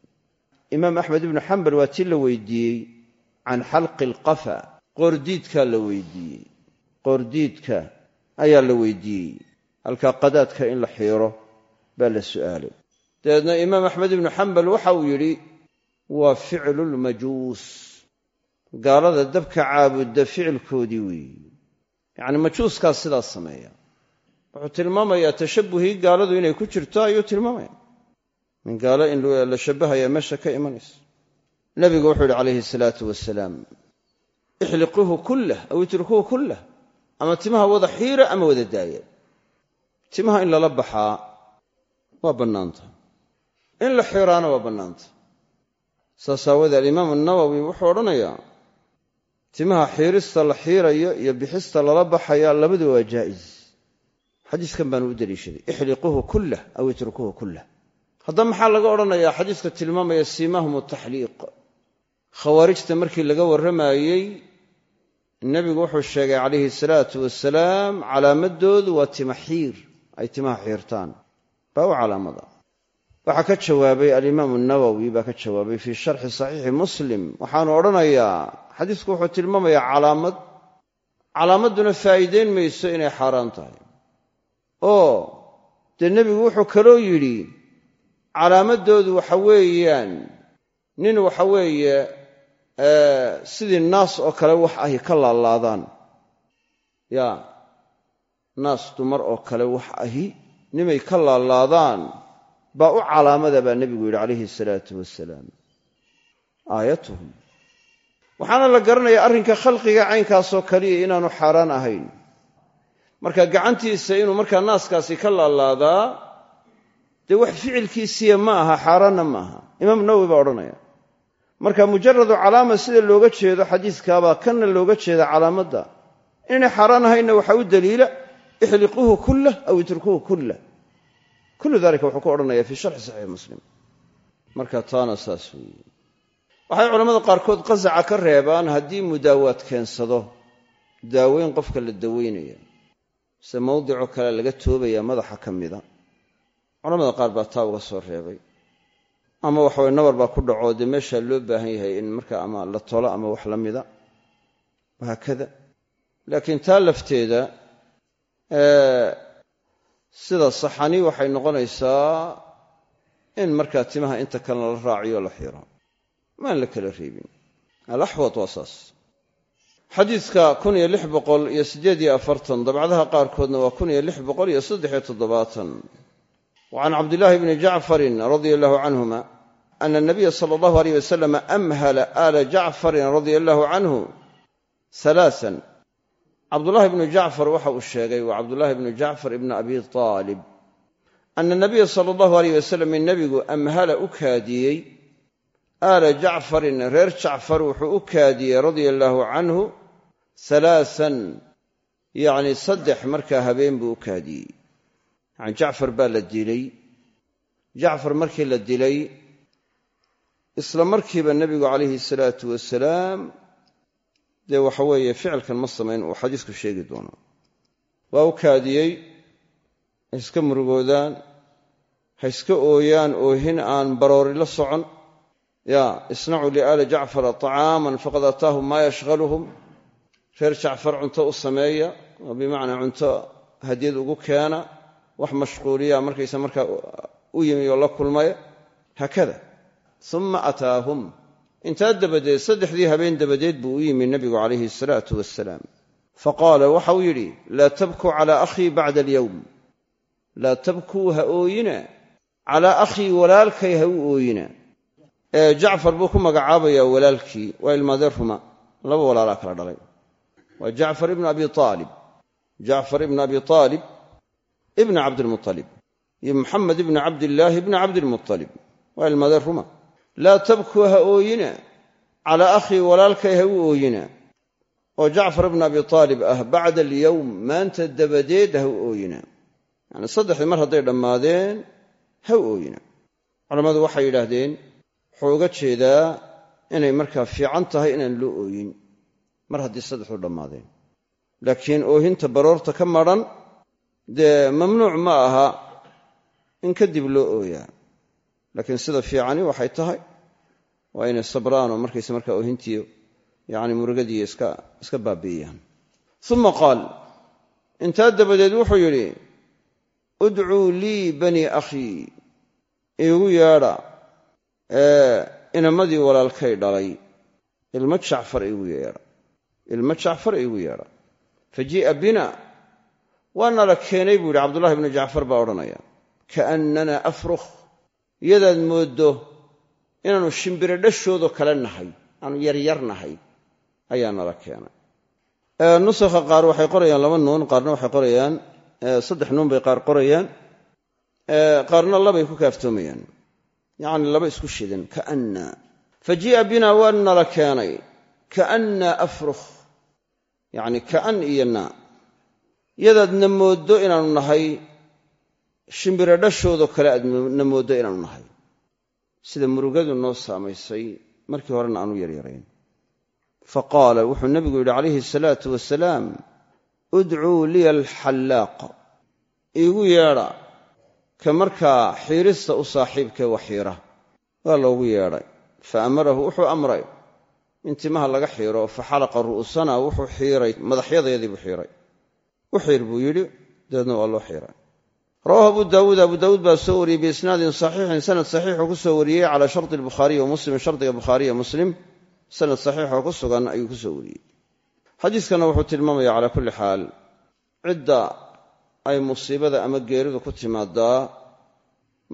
Imaam axmed ibnu xambal waa tii la weydiiyey can xalqi alqafa. Qoordiidkaa la weydiiyey. Qoordiidka ayaa la weydiiyey. Halkaa qadaadka in la xiiro baa la su'aalay. Dabeedna imaam axmed ibnu xambal waxa uu yidhi waa ficlulmajuus gaalada dabka caabudda ficilkoodii weeye yacni majuuskaas sidaas sameeya. Wuxuu tilmaamayaa tashabbuhii gaaladu inay ku jirto ayuu tilmaamaya min gaalo in la shabbahaya meesha ka imanaysa nabigu wuxuu yidhi calayhi salaatu wasalaam ixliquuhu kullah aw itrukuuhu kullah ama timaha wada xiira ama wada daaya. Timaha in lala baxaa waa bannaanta. In la xiiraana waa bannaanta. Saas aawoodee alimaamu nawowi wuxuu odhanayaa timaha xiirista la xiirayo iyo bixista lala baxaya labaduba waa jaa'is xadiiskan baanu u deliishaday ixliquuhu kullah aw itrukuuhu kullah. Haddaba maxaa laga odhanayaa xadiiska tilmaamaya siimahum taxliiq khawaarijta markii laga warramayey nebigu wuxuu sheegay calayhi salaatu wasalaam calaamadoodu waa tima xiir. Ay timaha xiirtaan. Baa u calaamada. Waxaa ka jawaabay alimaamu nawowi baa ka jawaabay fii sharxi saxiixi muslim. Waxaanu odhanayaa xadiisku wuxuu tilmaamayaa calaamad calaamadduna faa'iideyn mayso inay xaaraan tahay. Oo dee nebigu wuxuu kaloo yidhi calaamadoodu waxa weeyaan nin waxa weeye sidii naas oo kale wax ahi ka laalaadaan. Ya naas dumar oo kale wax ahi nimay ka laalaadaan baa u calaamada baa nebigu yidhi calayhi salaatu wasalaam aayatuhum waxaana la garanayaa arrinka khalqiga caynkaasoo kaliya inaanu xaaraan ahayn. Marka gacantiisa inuu markaa naaskaasi ka laalaadaa dee wax ficilkiisiya ma aha xaaraanna ma aha. Imaam nawowi baa odhanaya marka mujaradu calaama sida looga jeedo xadiiskaabaa kanna looga jeeda calaamadda. Inaynay xaaraan ahaynna waxaa u daliila ixliquuhu kullah aw itrukuuhu kullah. Kullu dalika wuxuu ku odhanaya fii sharxi saxiixi muslim. Marka taana saas weeye waxay culammada qaarkood qasaca ka reebaan haddii mudaawaad keensado daaweyn qofka la daweynaya se mawdicoo kale laga toobaya madaxa ka mida. Culamada qaar baa taa uga soo reebay. Ama waxaweye nabar baa ku dhaco dee meeshaa loo baahan yahay in markaa ama la tolo ama wax la mida. Wahaakada laakiin taa lafteeda sida saxani waxay noqonaysaa in markaa timaha inta kalena la raaciyo la xiro maan la kala reebin. Alaxwad waa saas. Xadiidka kun iyo lix boqol iyo siddeed iyo afartan dabcadaha qaarkoodna waa kun iyo lix boqol iyo saddexiyo toddobaatan. Wa can cabdillaahi bni jacfarin radia allahu canhuma ana nabiya sala allahu aleyh wasalam amhala aala jacfarin radia allahu canhu halaasan cabdullaahi bnu jacfar waxa uu sheegay waa cabdullaahi bnu jacfar ibni abi aalib ana nabiya sala allahu aleyh wasalam nebigu amhala u kaadiyey aala jacfarin reer jacfar wuxuu u kaadiyey radia allaahu canhu halaasan yacni saddex markaa habeen buu u kaadiyey. Yani jacfar baa la dilay. Jacfar markii la dilay isla markiiba nebigu calayhi salaatu wasalaam dee waxa weeye ficilkan ma samayn uu xadiisku sheegi doono. Waa u kaadiyey ha iska murugoodaan ha iska ooyaan oohin aan baroori la socon ya isnacuu liaali jacfara طacaaman faqad ataahum maa yashhaluhum reer jacfar cunto u sameeya oo bimacnaa cunto hadiyad ugu keena wax mashquuliya markaysa markaa u yimi oo la kulmaya haakada. Uma ataahum. Intaa dabadeed saddexdii habeen dabadeed buu u yimi nebigu calayhi asalaatu wasalaam faqaala waxau yidhi laa tabkuu calaa akhii bacda alyowm laa tabkuu ha ooyina calaa akhii walaalkay ha u ooyina jacfar buu ku magacaabayaa walaalkii waa ilmaadee ruma laba walaalaa kala dhalay. Waa jacfar ibnu abi aalib jacfar ibnu abi aalib ibna cabdilmualib iyo muxamed ibni cabdillaahi ibni cabdilmualib waa ilmaadee ruma laa tabkuu ha ooyina. Calaa akhii walaalkay ha u ooyina. Oo jacfar ibnu abi aalib ah bacda alyowm maanta dabadeed ha u ooyina. Yacni saddexdii mar hadday dhammaadeen ha u ooyina. Culammadu waxay yidhaahdeen wuxuu uga jeedaa inay markaa fiican tahay inaan loo ooyin. Mar haddii saddexdu dhammaadeen. Laakiin oohinta baroorta ka madran dee mamnuuc ma aha in kadib loo ooyaa. Laakiin sida fiicani waxay tahay waa inay sabraanoo markayse markaa oohintiyo yacni murugadiiyo iska baabi'iyaan. Uma qaal intaa dabadeed wuxuu yidhi udcuu lii banii akhii iigu yeedha ee inamadii walaalkay dhalay ilmo jacfar iigu yeedha. Ilmo jacfar iigu yeedha. Fa jii'a bina waa nala keenay buu yidhi cabdullahi bnu jacfar baa odhanaya. Kaannana afrukh iyadaad mooddo inaannu shimbiro dhashoodoo kale nahay aanu yaryar nahay ayaa nala keenay. Nusakha qaar waxay qorayaan laba nuun qaarna waxay qorayaan saddex nuun bay qaar qorayaan qaarna labay ku kaaftoomayaan yacni laba isku shidan kaanna. Fa jii'a bina waa nala keenay. Kaanna afrukh. Yacni kaan iyo naa yadaadna mooddo inaannu nahay. Shimbiro dhashoodoo kale aadna mooddo inaannu nahay. Sida murugadu noo saamaysay markii horena aanu yaryarayn. Fa qaala wuxuu nebigu yidhi calayhi asalaatu wasalaam udcuu liya alxallaaq iigu yeedha ka markaa xiirista u saaxiibkee waxiira waa loogu yeedhay. Fa amarahu wuxuu amray. In timaha laga xiiro fa xalaqa ru'usana wuxuu xiiray. Madaxyadeedii buu xiiray. U xiir buu yidhi dabeedna waa loo xiiray. Rawahu abu daawuud. Abu daawuud baa soo wariyey biisnaadin saxiixin sanad saxiixuu ku soo wariyey calaa sharti albukhaariyi wa muslim shardiga bukhaariya muslim. Sanad saxiixoo ku sugan ayuu ku soo wariyey. Xadiiskana wuxuu tilmaamaya calaa kulli xaal cidda ay musiibada ama geeridu ku timaadaa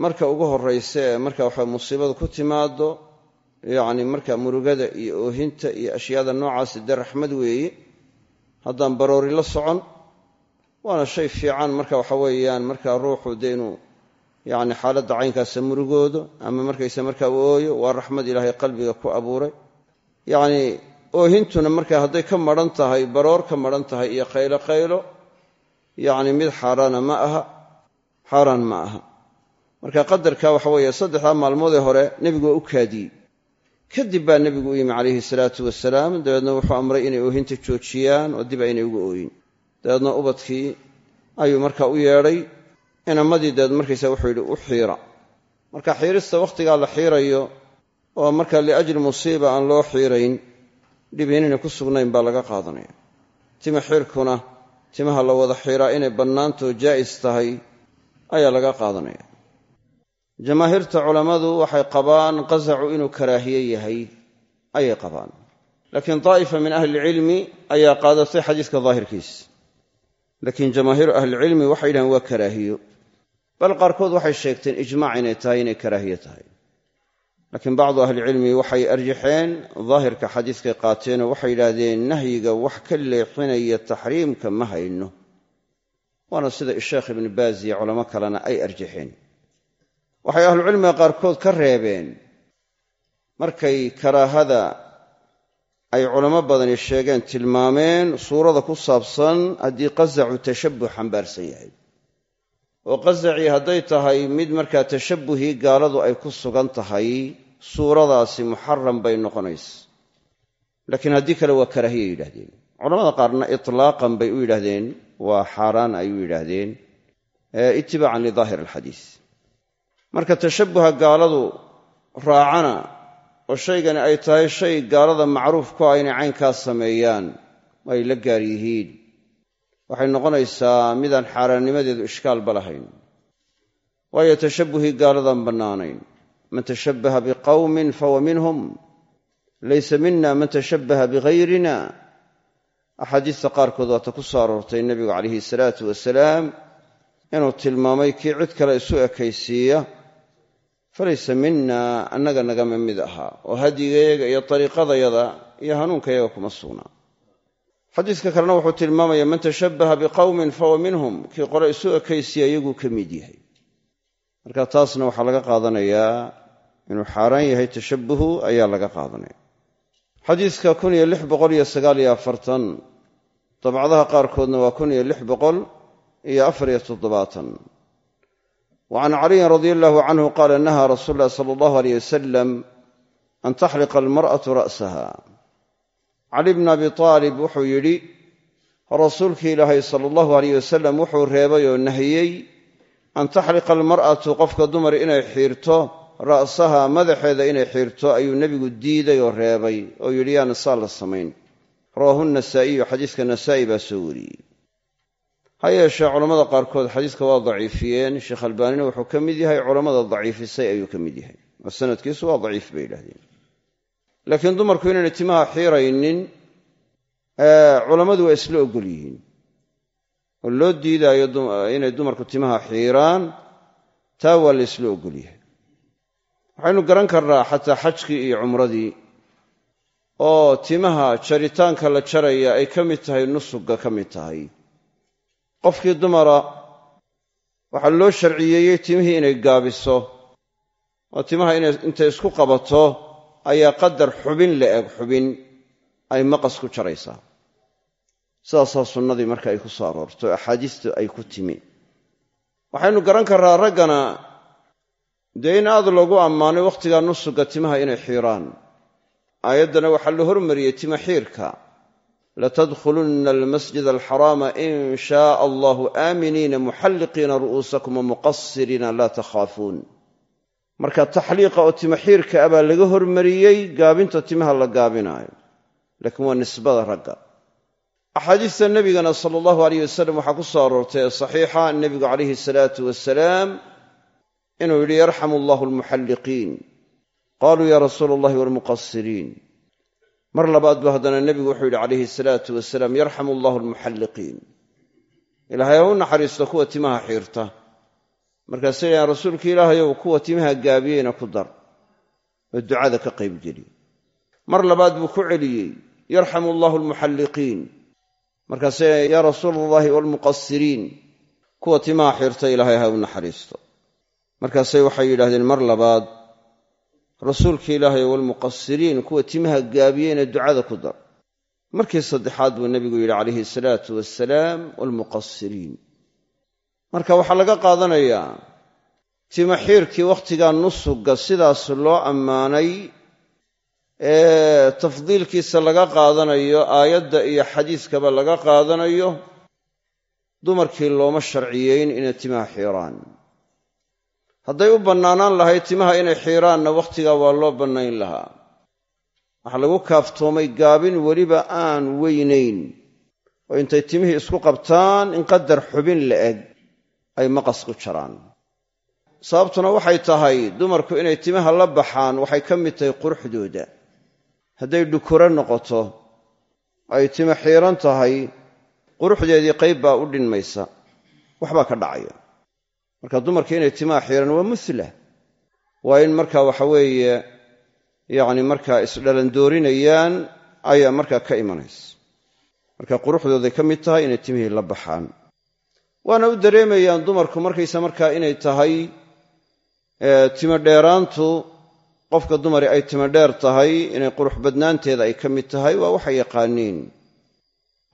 marka ugu horraysa marka waxa musiibadu ku timaado yacni marka murugada iyo oohinta iyo ashyaada noocaasi dee raxmad weeye haddaan baroori la socon waana shay fiican marka waxa weeyaan marka ruuxu dee inuu yacni xaaladda caynkaasa murugoodo ama markaysa markaa u ooyo waa raxmad ilaahay qalbiga ku abuuray. Yacni oohintuna marka hadday ka madhan tahay baroor ka madhan tahay iyo qaylo qaylo yacni mid xaaraana ma aha xaaraan ma aha. Marka qadarka waxa weeye saddexdaa maalmoodee hore nebigu waa u kaadiyey. Kadib baa nebigu u yimi calayhi salaatu wasalaam dabeedna wuxuu amray inay oohinta joojiyaan oo dib aynay uga ooyin. Dabeedna ubadkii ayuu marka u yeedhay inamadii dabeed markaysa wuxuu yidhi u xiira. Marka xiirista wakhtigaa la xiirayo oo marka liajli musiiba aan loo xiirayn dhib inayna ku sugnayn baa laga qaadanaya. Tima xiirkuna timaha la wada xiiraa inay bannaantoo jaa'is tahay ayaa laga qaadanaya. Jamaahiirta culammadu waxay qabaan qasacu inuu karaahiye yahay ayay qabaan. Laakiin daa'ifa min ahlilcilmi ayaa qaadatay xadiiska daahirkiis laakiin jamaahiiru ahlicilmi waxay yidhahaan waa karaahiyo. Bal qaarkood waxay sheegteen ijmaac inay tahay inay karaahiye tahay laakiin bacdu ahlicilmi waxay arjaxeen daahirka xadiiskay qaateenoo waxay yidhaahdeen nahyiga wax ka leexinaya taxriimka ma hayno. Waana sida sheekh ibnu baaz iyo culamo kalena ay arjaxeen waxay ahlucilmiga qaarkood ka reebeen. Markay karaahada ay culamo badani sheegeen tilmaameen suurada ku saabsan haddii qasacu tashabbuh xambaarsan yahay. Oo qasacii hadday tahay mid markaa tashabbuhii gaaladu ay ku sugan tahay suuradaasi muxaram bay noqonaysa. Laakiin haddii kale waa karaahiya yidhahdeen culamada qaarna itlaaqan bay u yidhaahdeen waa xaaraan ay u yidhaahdeen. Itibaacan lidaahir alxadiis. Marka tashabbuha gaaladu raacana oo shaygani ay tahay shay gaalada macruuf ku ah inay caynkaas sameeyaan ay la gaar yihiin. Waxay noqonaysaa midaan xaaraannimadeedu ishkaalba lahayn. Waayo tashabbuhii gaaladan bannaanayn man tashabbaha biqawmin fahuwa minhum laysa mina man tashabbaha bigayrina axaadiista qaarkood waata ku soo aroortay nebigu calayhi salaatu wasalaam inuu tilmaamay kii cid kale isu ekaysiiya falaysa mina annaga nagama mid ahaa oo hadyigayaga iyo dariiqadayada iyo hanuunkayaga kuma sugnaa xadiiska kalena wuxuu tilmaamaya man tashabbaha biqawmin fahuwa minhum kii qole isu ekaysiya iyaguu ka mid yahay inuu xaaraan yahay tashabbuhu ayaa laga qaadanaya. Xadiiska kun iyo lix boqol iyo sagaal iyo afartan dabcadaha qaarkoodna waa kun iyo lix boqol iyo afar iyo toddobaatan. Wa can caliyin radia allahu canhu qaala nahaa rasuulu llahi sala allahu aleyh wasalam an taxliqa almar'atu ra'saha. Cali bn abi aalib wuxuu yidhi rasuulkii ilaahay sala allahu alayh wasalam wuxuu reebay oo nahiyey an taxliqa almar'atu qofka dumar inay xiirto ra'saha madaxeeda inay xiirto ayuu nebigu diiday oo reebay oo yidhi yaana saa la samayn. Rawaahu nasaa'iyu xadiiska nasaa'i baa soo wariyey. Ha yeeshee culammada qaarkood xadiiska waa daciifiyeen. Sheekh albaanina wuxuu ka mid yahay culammada daciifisay ayuu ka mid yahay. Oo sanadkiisu waa daciif bay yidhahdeen laakiin dumarku inaynay timaha xiiraynin culammadu waa isla ogol yihiin. Oo loo diidaayo inay dumarku timaha xiiraan taa waa la isla ogol yahay waxaynu garan karnaa xataa xajkii iyo cumradii. Oo timaha jaritaanka la jaraya ay ka mid tahay nusuga ka mid tahay. Qofkii dumara waxaa loo sharciyeeyey timihii inay gaabiso oo timaha intay isku qabato ayaa qadar xubin la eg xubin ay maqas ku jaraysaa sidaasaa sunnadii marka ay ku soo aroortay oo axaadiistu ay ku timi. Waxaynu garan karraa raggana dee in aad loogu ammaanay wakhtigaa nusuga timaha inay xiiraan. Aayaddana waxaa la hormariyey tima xiirka. Latadkhulunna almasjid alxaraama in shaaa allahu aaminiina muxalliqiina ru'uusakum wa muqasiriina laa takhaafuun. Marka taxliiqa oo tima xiirka ah baa laga hormariyey gaabinta timaha la gaabinaayo. Laakiin waa nisbada ragga. Axaadiista nebigana sala allahu alayh wasalam waxaa ku soo aroortay ee saxiixa nebigu calayhi salaatu wasalaam inuu yidhi yarxamu allahu almuxalliqiin. Qaaluu ya rasuula allahi walmuqasiriin mar labaad buu haddana nebigu wuxuu yidhi calayhi salaatu wasalaam yarxamu allahu almuxalliqiin. Ilaahay ha u naxariisto kuwa timaha xiirta. Markaasay dhahaan rasuulka ilaahayow kuwa timaha gaabiyeyna ku dar oo ducada ka qaybgeli mar labaad buu ku celiyey yarxamu allahu almuxalliqiin. Markaasay yaa rasuula allahi waalmuqasiriin kuwa timaha xiirta ilaahay ha u naxariisto markaasay waxay yidhahdeen mar labaad rasuulka ilaahay waalmuqasiriin kuwa timaha gaabiyeyna ducada ku dar. Markii saddexaad buu nebigu yidhi calayhi salaatu wasalaam waalmuqasiriin marka waxaa laga qaadanayaa tima xiirkii wakhtigaa nusuga sidaas loo ammaanay ee tafdiilkiisa laga qaadanayo aayadda iyo xadiiskaba laga qaadanayo dumarkii looma sharciyeyn inay timaha xiiraan hadday u bannaanaan lahayd timaha inay xiiraanna wakhtigaa waa loo bannayn lahaa. Waxaa lagu kaaftoomay gaabin weliba aan weynayn. Oo intay timihii isku qabtaan in qadar xubin la eg ay maqas ku jaraan. Sababtuna waxay tahay dumarku inay timaha la baxaan waxay ka mid tahay quruxdooda. Hadday dhukuro noqoto ay tima xiiran tahay quruxdeedii qayb baa u dhinmaysa waxbaa ka dhacaya marka dumarka inay timaha xiiran waa muslah. Waa in marka waxa weeye yacni markaa isdhalandoorinayaan ayaa markaa ka imanaysa. Marka quruxdooday ka mid tahay inay timihii la baxaan. Waana u dareemayaan dumarku markaysa markaa inay tahay timo dheeraantu qofka dumari ay timo dheer tahay inay qurux badnaanteeda ay ka mid tahay waa waxay yaqaaniin.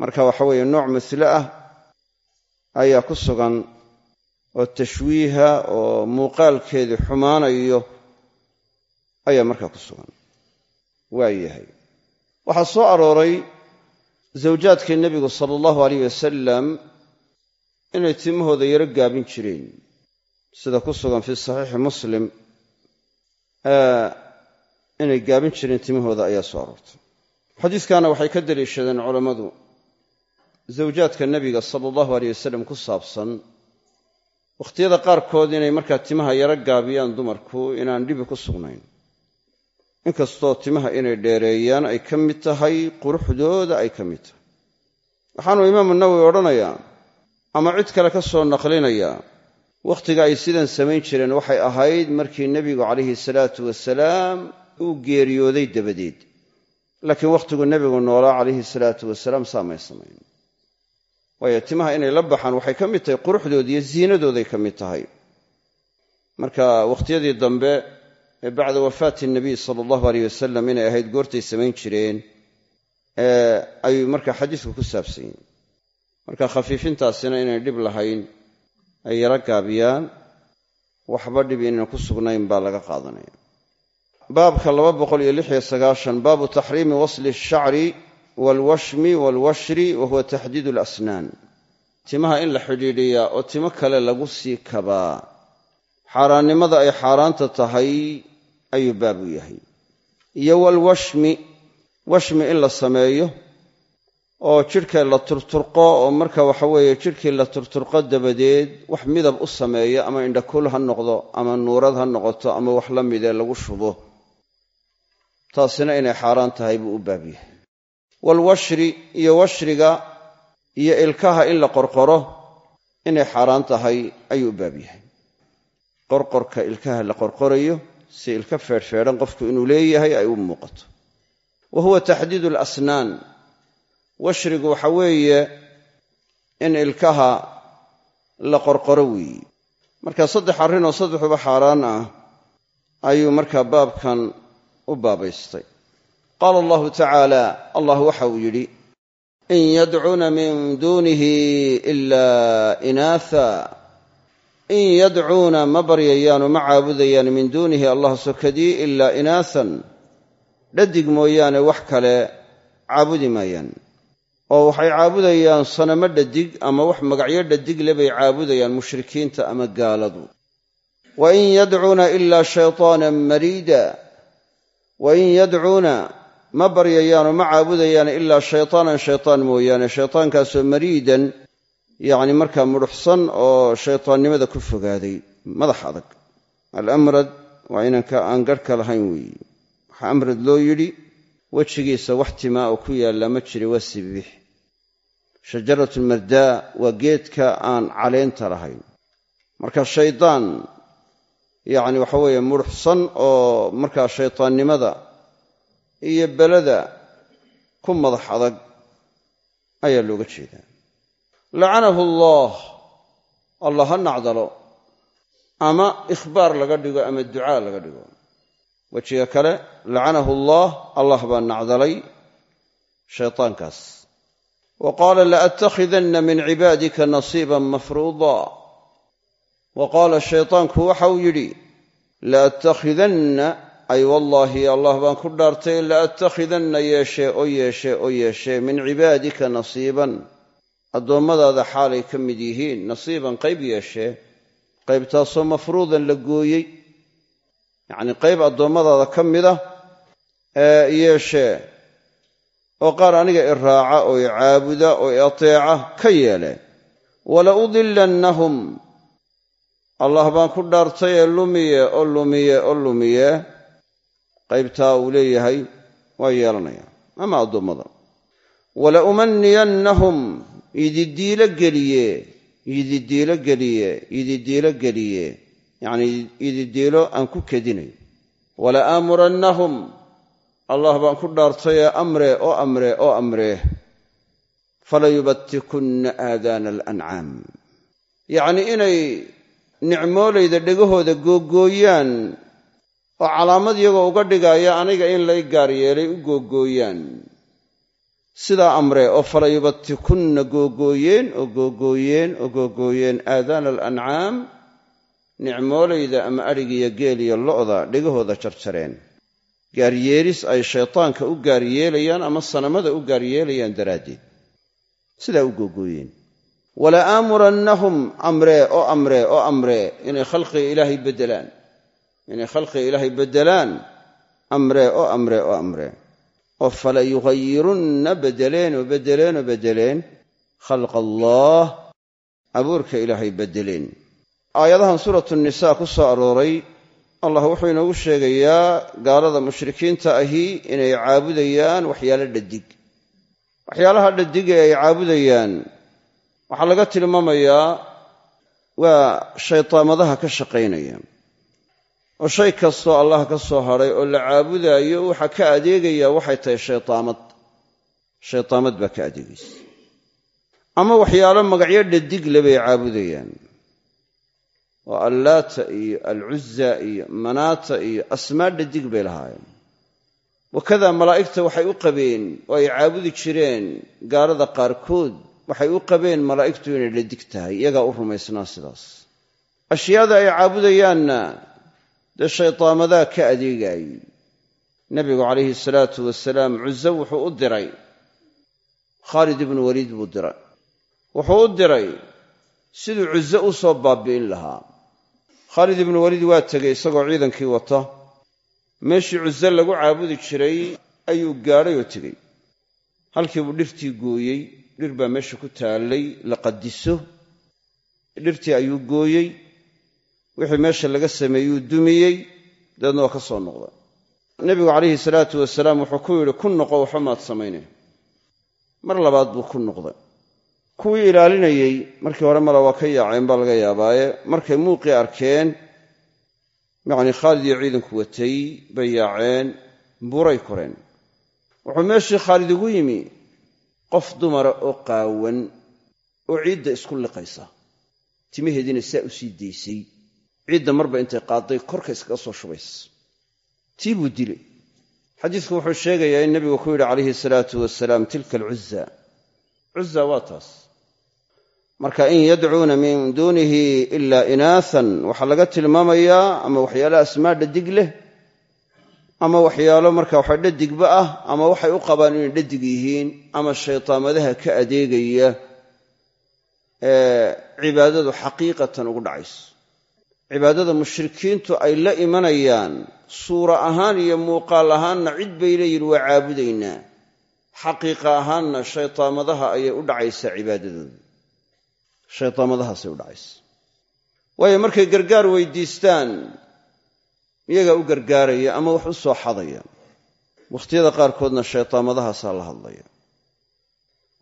Marka waxa weeye nooc masle ah ayaa ku sugan oo tashwiiha oo muuqaalkeedii xumaanayo ayaa markaa ku sugan. Waa yahay. Waxaa soo arooray zawjaadkii nebigu sala allahu alayh wasalam inay timahooda yaro gaabin jireen. Sida ku sugan fii saxiixi muslim inay gaabin jireen timahooda ayaa soo aroortay. Xadiiskana waxay ka daliishadeen culammadu. Zawjaadka nebiga sala allahu aleyh wasalam ku saabsan wakhtiyada qaarkood inay markaa timaha yaro gaabiyaan dumarku inaan dhibi ku sugnayn. Inkastoo timaha inay dheereeyaan ay ka mid tahay quruxdooda ay ka mid tahay. Waxaanu imaamu nawowi odhanayaa ama cid kale ka soo naqlinayaa wakhtiga ay sidan samayn jireen waxay ahayd markii nebigu calayhi salaatu wasalaam uu geeriyooday dabadeed. Laakiin wakhtigu nebigu noolaa calayhi salaatu wasalaam saamay samayn waayo timaha inay la baxaan waxay ka mid tahay quruxdooda iyo ziinadooday ka mid tahay. Marka wakhtiyadii dambe ee bacda wafaati nabiy sala allahu aleyh wasalam inay ahayd goortay samayn jireen ayuu marka xadiisku ku saabsan yahi marka khafiifintaasina inay dhib lahayn ay yaro gaabiyaan waxba dhib inayna ku sugnayn baa laga qaadanaya. Baabka baabu taxriimi wasli ashacri waalwashmi waalwashri wa huwa taxdiidu alasnaan timaha in la xidhiidhiyaa oo timo kale lagu sii kabaa xaaraannimada ay xaaraanta tahay ayuu baab u yahay iyo waalwashmi washmi in la sameeyo oo jidhka la turturqo oo marka waxa weeye jidhkii la turturqo dabadeed wax midab u sameeyo ama indhakul ha noqdo ama nuurad ha noqoto ama wax la midee lagu shubo taasina inay xaaraan tahay buu u baab yahay waalwashri iyo washriga iyo ilkaha in la qorqoro inay xaaraan tahay ayuu u baab yahay. Qorqorka ilkaha la qorqorayo si ilka feedhfeedhan qofku inuu leeyahay ay u muuqato. Wa huwa taxdiidu alasnaan washrigu waxa weeye in ilkaha la qorqoro weeye marka saddex arrinoo saddexuba xaaraan ah ayuu markaa baabkan u baabaystay qaala allahu tacaala allah waxa uu yidhi in yadcuuna min duunihi ilaa inaatha in yadcuuna ma baryayaano ma caabudayaan min duunihi allah sokadii ilaa inaahan dhadig mooyaane wax kale caabudi maayaan oo waxay caabudayaan sanamo dhadig ama wax magacyo dhadig le bay caabudayaan mushrikiinta ama gaaladu wa in yadcuuna ilaa shaytaanan mariida wa in yadcuuna ma baryayaanoo ma caabudayaan ilaa shaytaanan shaytaan mooyaane. Shaytaankaasoo mariidan yacni markaa mudhuxsan oo shaytaannimada ku fogaaday. Madax adag. Alamrad waa inanka aan garhka lahayn weeye waxaa amrad loo yidhi wejigiisa wax timaa oo ku yaalla ma jira waa sibiix shajaratulmardaa waa geedka aan caleenta lahayn. Marka shaydaan yacni waxa weeye mudhuxsan oo markaa shaytaannimada iyo belada ku madax adag ayaa looga jeedaa. Lacanahu allah allah ha nacdalo ama ikhbaar laga dhigo ama ducaa laga dhigo. Wejiga kale lacanahu allah allah baa nacdalay shaytaankaas. Wa qaala laattakhidanna min cibaadika nasiiban mafruuda. Wa qaala shaytaanku waxa uu yidhi laattakhidanna ay wallaahi allah baan ku dhaartay laattakhidanna yeeshee oo yeeshee oo yeeshee min cibaadika nasiiban. Addoommadaada xaalay ka mid yihiin nasiiban qayb yeeshee qaybtaasoo mafruudan la gooyey. Yacnii qayb addoommadaada ka mida ee yeeshee oo qaar aniga i raaca oo i caabuda oo i ateeca ka yeele. Wala udillannahum allah baan ku dhaartay ee lumiye oo lumiye oo lumiye qaybtaa uu leeyahay waa yeelanaya. Ama addoommada. Wala umanniyannahum ididiilo geliye ididiilo geliye ididiilo geliye. Yacnii ididiilo aan ku kedinayo wala aamurannahum allah baan ku dhaartay ee amre oo amre oo amre. Falayubatikunna aadaana alancaam yacnii inay nicmoolayda dhegahooda googooyaan oo calaamad iyagoo uga dhigaya aniga in lay gaar yeelay u googooyaan. Sidaa amre oo falayubatikunna googooyeen oo googooyeen oo googooyeen aadaana alancaam nicmoolayda ama adhigiyo geel iyo lo'da dhegahooda jarjareen. Gaaryeelis ay shaytaanka u gaaryeelayaan ama sanamada u gaaryeelayaan daraaddeed. Sidaa u googooyeen. Wala aamurannahum amree oo amree oo amree inay khalqiga ilaahay beddelaan inay khalqiga ilaahay beddelaan? Amree oo amree oo amree oo fala yughayirunna beddeleen oo beddeleen oo beddeleen. Khalqa allaah abuurka ilaahay beddeleen. Aayadahan suuratu nisaa ku soo arooray allah wuxuu inoogu sheegayaa gaalada mushrikiinta ahi inay caabudayaan waxyaalo dhadig. Waxyaalaha dhadig ee ay caabudayaan waxaa laga tilmaamayaa waa shaytaamadaha ka shaqaynaya oo shay kastoo allah ka soo hadhay oo la caabudaayo waxaa ka adeegayaa waxay tahay shaytaamad shaytaamad baa ka adeegaysa. Ama waxyaalo magacyo dhadig le caabudayaan. Oo allaata iyo alcuzza iyo manaata iyo asmaa dhadig bay lahaayeen. Wakadaa malaa'igta waxay u qabeen oo ay caabudi jireen. Gaalada qaarkood waxay u qabeen malaa'igtu inay dhadig tahay iyagaa u rumaysnaa sidaas. Ashyaada ay caabudayaanna dee shaytaamadaa ka adeegaayey. Nebigu calayhi salaatu wasalaam cuzo wuxuu u diray. Khaalid ibnu waliid buu diray. Wuxuu u diray siduu cuze u soo baabi'in lahaa. Khaalid ibnu waliid waa tegey isagoo ciidankii wata. Meeshii cuze lagu caabudi jiray ayuu gaadhay oo tegey. Halkii buu dhirtii gooyey dhir baa meesha ku taallay la qadiso. Dhirtii ayuu gooyey wixii meesha laga sameeyuu dumiyey dabeedna waa ka soo noqday. Nebigu calayhi salaatu wasalaam wuxuu ku yidhi ku noqo waxba maad samaynay mar labaad buu ku noqday. Kuwii ilaalinayey markii hore mala waa ka yaaceen baa laga yaabaaye. Markay muuqii arkeen yacnii khaalid iyo ciidanku watay bay yaaceen buuray koreen. Wuxuu meeshii khaalid ugu yimi qof dumara oo qaawan oo ciidda isku liqaysa timaheediina saa u sii daysay ciidda marba intay qaadday korka iskaga soo shubaysa tii buu dilay. Xadiidku wuxuu sheegayaa in nebigu ku yidhi calayhi salaatu wasalaam tilka alcuzza. Cuzza waa taas. Marka in yadcuuna min duunihi ilaa inaahan waxaa laga tilmaamayaa ama waxyaalo asmaa dhadig leh ama waxyaalo marka waxa dhadigba ah ama waxay u qabaan inay dhadig yihiin ama shaytaamadaha ka adeegaya ee cibaadadu xaqiiqatan ugu dhacayso cibaadada mushrikiintu ay la imanayaan suura ahaan iyo muuqaal ahaanna cid bay leeyihiin waa caabudaynaa. Xaqiiqa ahaanna shaytaamadaha ayay u dhacaysaa cibaadadooda shaytaamadahaasay u dhacaysa waayo markay gargaar weydiistaan iyagaa u gargaaraya ama wax u soo xadaya wakhtiyada qaarkoodna shaytaammadahaasaa la hadlaya.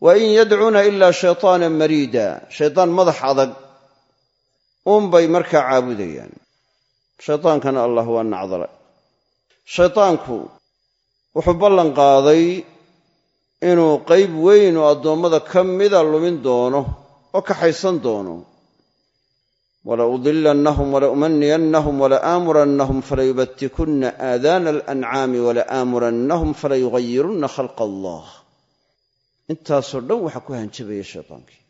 Wa in yadcuuna ilaa shaytaanan mariida shaydaan madax adag uunbay markaa caabudayaan. Shaydaankana allah waa nacdale shaydaanku wuxuu ballan qaaday inuu qayb weyn oo addoommada ka mida lumin doono oo kaxaysan doono. Wala udilannahum wala umaniyannahum wala aamurannahum falayubatikunna aadaana alancaami wala aamurannahum falayugayirunna khalqa allah. Intaasoo dhan waxaa ku hanjabaya shaydaankii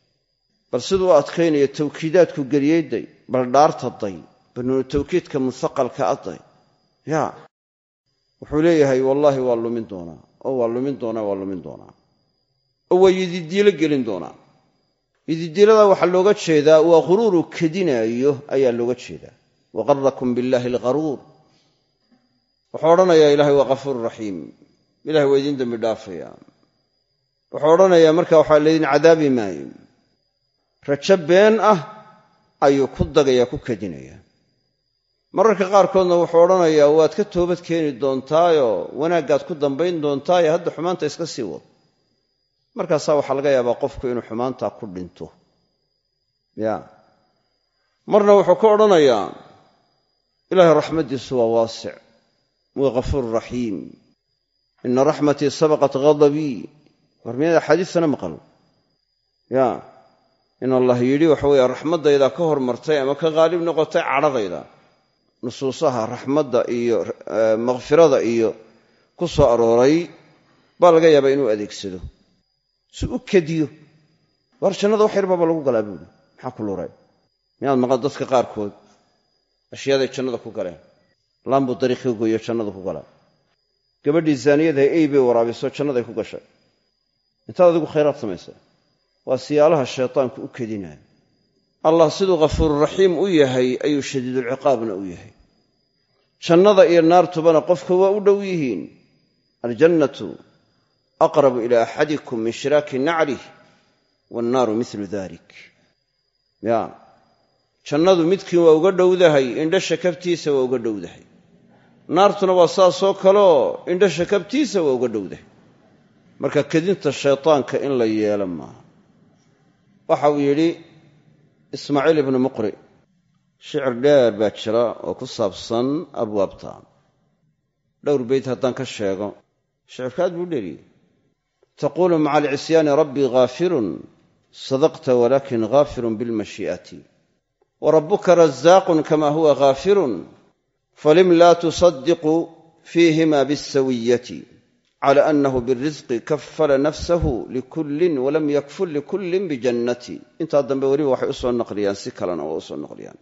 bal siduu u adkaynaya tawkiidaadku geliyeyday bal dhaartaday banuunu tawkiidka musaqalka aday. Ya wuxuu leeyahay wallaahi waa lumin doonaa. Oo waa lumin doonaa waa lumin doonaa. Oo waa yididiilo gelin doonaa. Yididiilada waxaa looga jeedaa waa ghuruuru kadinaayo ayaa looga jeedaa. Waqarakum billaahi algharuur. Wuxuu odhanayaa ilaahay waa ghafuuru raxiim ilahay waa idiin dembi dhaafaya. Wuxuu odhanayaa marka waxaa laydin cadaabi maayo rajo been ah ayuu ku dagayaa ku kadinayaa mararka qaarkoodna wuxuu odhanayaa waad ka toobad keeni doontaayoo wanaaggaad ku dambayn doontaayo hadda xumaanta iska sii wad. Markaasaa waxaa laga yaabaa qofku inuu xumaantaa ku dhinto. Ya. Marna wuxuu ka odhanayaa ilaahay raxmaddiisu waa waasic waa ghafuuru raxiim. Ina raxmatii sabaqat ghadabii. War miyaad axaadiistana maqal? Ya in allah yidhi waxa weeye raxmaddayda ka hormartay ama ka haalib noqotay cadhadayda. Nusuusaha raxmadda iyo makhfirada iyo ku soo arooray baa laga yaabaa inuu adeegsado. Si u kadiyo waar jannada wax yarbaaba lagu galaa buuli maxaa ku luray miyaad maqan dadka qaarkood? Ashyaaday jannada ku galeen. Laambuu dariiqii goyo jannada ku galaa gabadhii zaaniyadaha ey bay waraabiso jannaday ku gashay. Intaad adigu khayraad samaysa waa siyaalaha shaytaanku u kedinaya allah siduu ghafuururaxiim u yahay ayuu shadiidulciqaabna u yahay. Jannada iyo naartubana qofka waa u dhow yihiin. Aljannatu aqrabu ila axadikum min shiraaki naclih wannaaru milu dalik ya jannadu midkiin waa uga dhowdahay indhasha kabtiisa waa uga dhowdahay. Naartuna waa saasoo kaleo indhasha kabtiisa waa uga dhowdahay. Marka kedinta shaytaanka in la yeelo maaha waxa uu yidhi ismaaciil ibnu muqri shicir dheer baa jira oo ku saabsan abwaabta. Dhowr beyt haddaan ka sheego. Shicirka aad buu dheeriyey taquulu maca alcisyaani rabbii ghaafirun sadaqta walakin ghaafirun bilmashii'ati wa rabbuka razaaqun kama huwa ghaafirun falim laa tusadiqu fiihima biasawiyati cala annahu birisqi kafala nafsahu likullin walam yakful likullin bijannati intaa dambe weliba waxay u soo naqliyaan si kalena waa u soo naqliyaan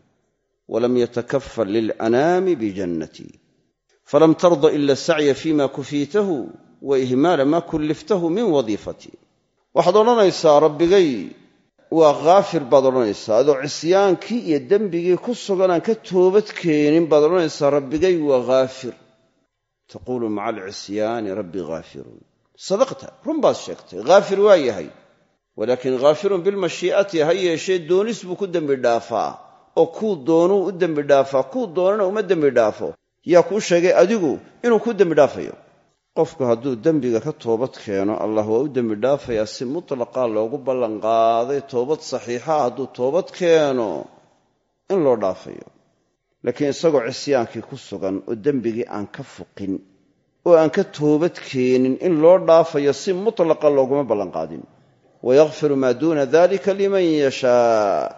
walam yatakafal lilanaami bijannati falam tarda ila sacya fima kufiitahu wa ihmaala ma kulliftahu min wadiifati waxaad odhanaysaa rabbigay waa khaafir baad odhanaysaa adoo cisyaankii iyo dembigii ku sugan aan ka toobad keenin baad odhanaysaa rabbigay waa khaafir taquulu maca alcisyaani rabbi khaafirun sadaqta run baad sheegtay khaafir waa yahay walaakin khaafirun bilmashii'ati ha yeeshee doonis buu ku dembi dhaafaa oo kuu doonuu u dembi dhaafaa kuu doonana uma dembi dhaafo yaa kuu sheegay adigu inuu ku dembi dhaafayo qofku hadduu dembiga ka toobad keeno allah waa u dembi dhaafayaa si mutlaqa loogu ballanqaaday toobad saxiixa hadduu toobad keeno in loo dhaafayo laakiin isagoo cisyaankii ku sugan oo dembigii aan ka fuqin oo aan ka toobad keenin in loo dhaafayo si mutlaqa looguma ballanqaadin wayakfiru maa duuna dalika liman yashaa.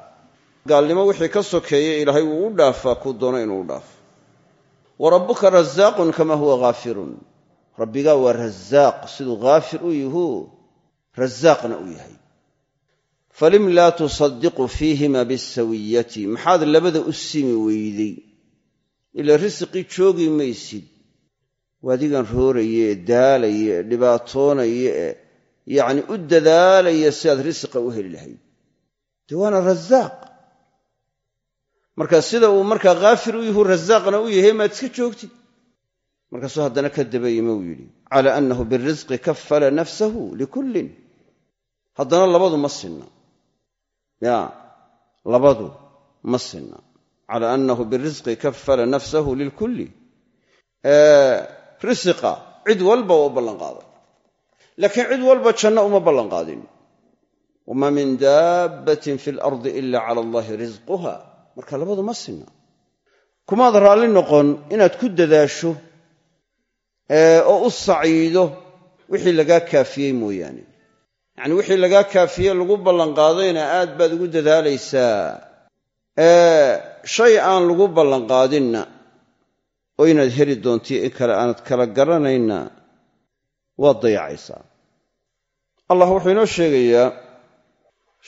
Gaalnimo wixii ka sokeeyey ilaahay wuu u dhaafaa kuu doono inuu u dhaafo. Wa rabbuka rasaaqun kama huwa haafirun rabbigaa waa rasaaq siduu haafir u yuhuu rasaaqna u yahay falim laa tusadiqu fiihima bisawiyati maxaad labada u simi weyday ila risiqii joogi maysid waadigan rooraye ee daalaye ee dhibaatoonaya ee yacni u dadaalaya si aad risiqa u heli lahayd dee waana rasaaq marka sida uu markaa haafir u yuhu rasaaqna u yahay maad iska joogtid markaasuu haddana ka dabayime uu yidhi cala annahu birisqi kafala nafsahu likullin haddana labadu ma sinna ya labadu ma sinna. Cala annahu birisqi kafala nafsahu lilkulli. Risiqa cid walba waa u ballanqaaday. Laakiin cid walba janno uma ballanqaadin. Wamaa min daabbatin fi lardi ila cala allahi risquha marka labadu ma sinna. Kumaad raalli noqon inaad ku dadaasho oo u saciido wixii lagaa kaafiyey mooyaane yacni wixii lagaa kaafiye lagu ballanqaadayna aad baad ugu dadaalaysaa. Shay aan lagu ballanqaadinna oo inaad heli doontiyo in kale aanad kala garanayna waad dayacaysaa allah wuxuu inoo sheegayaa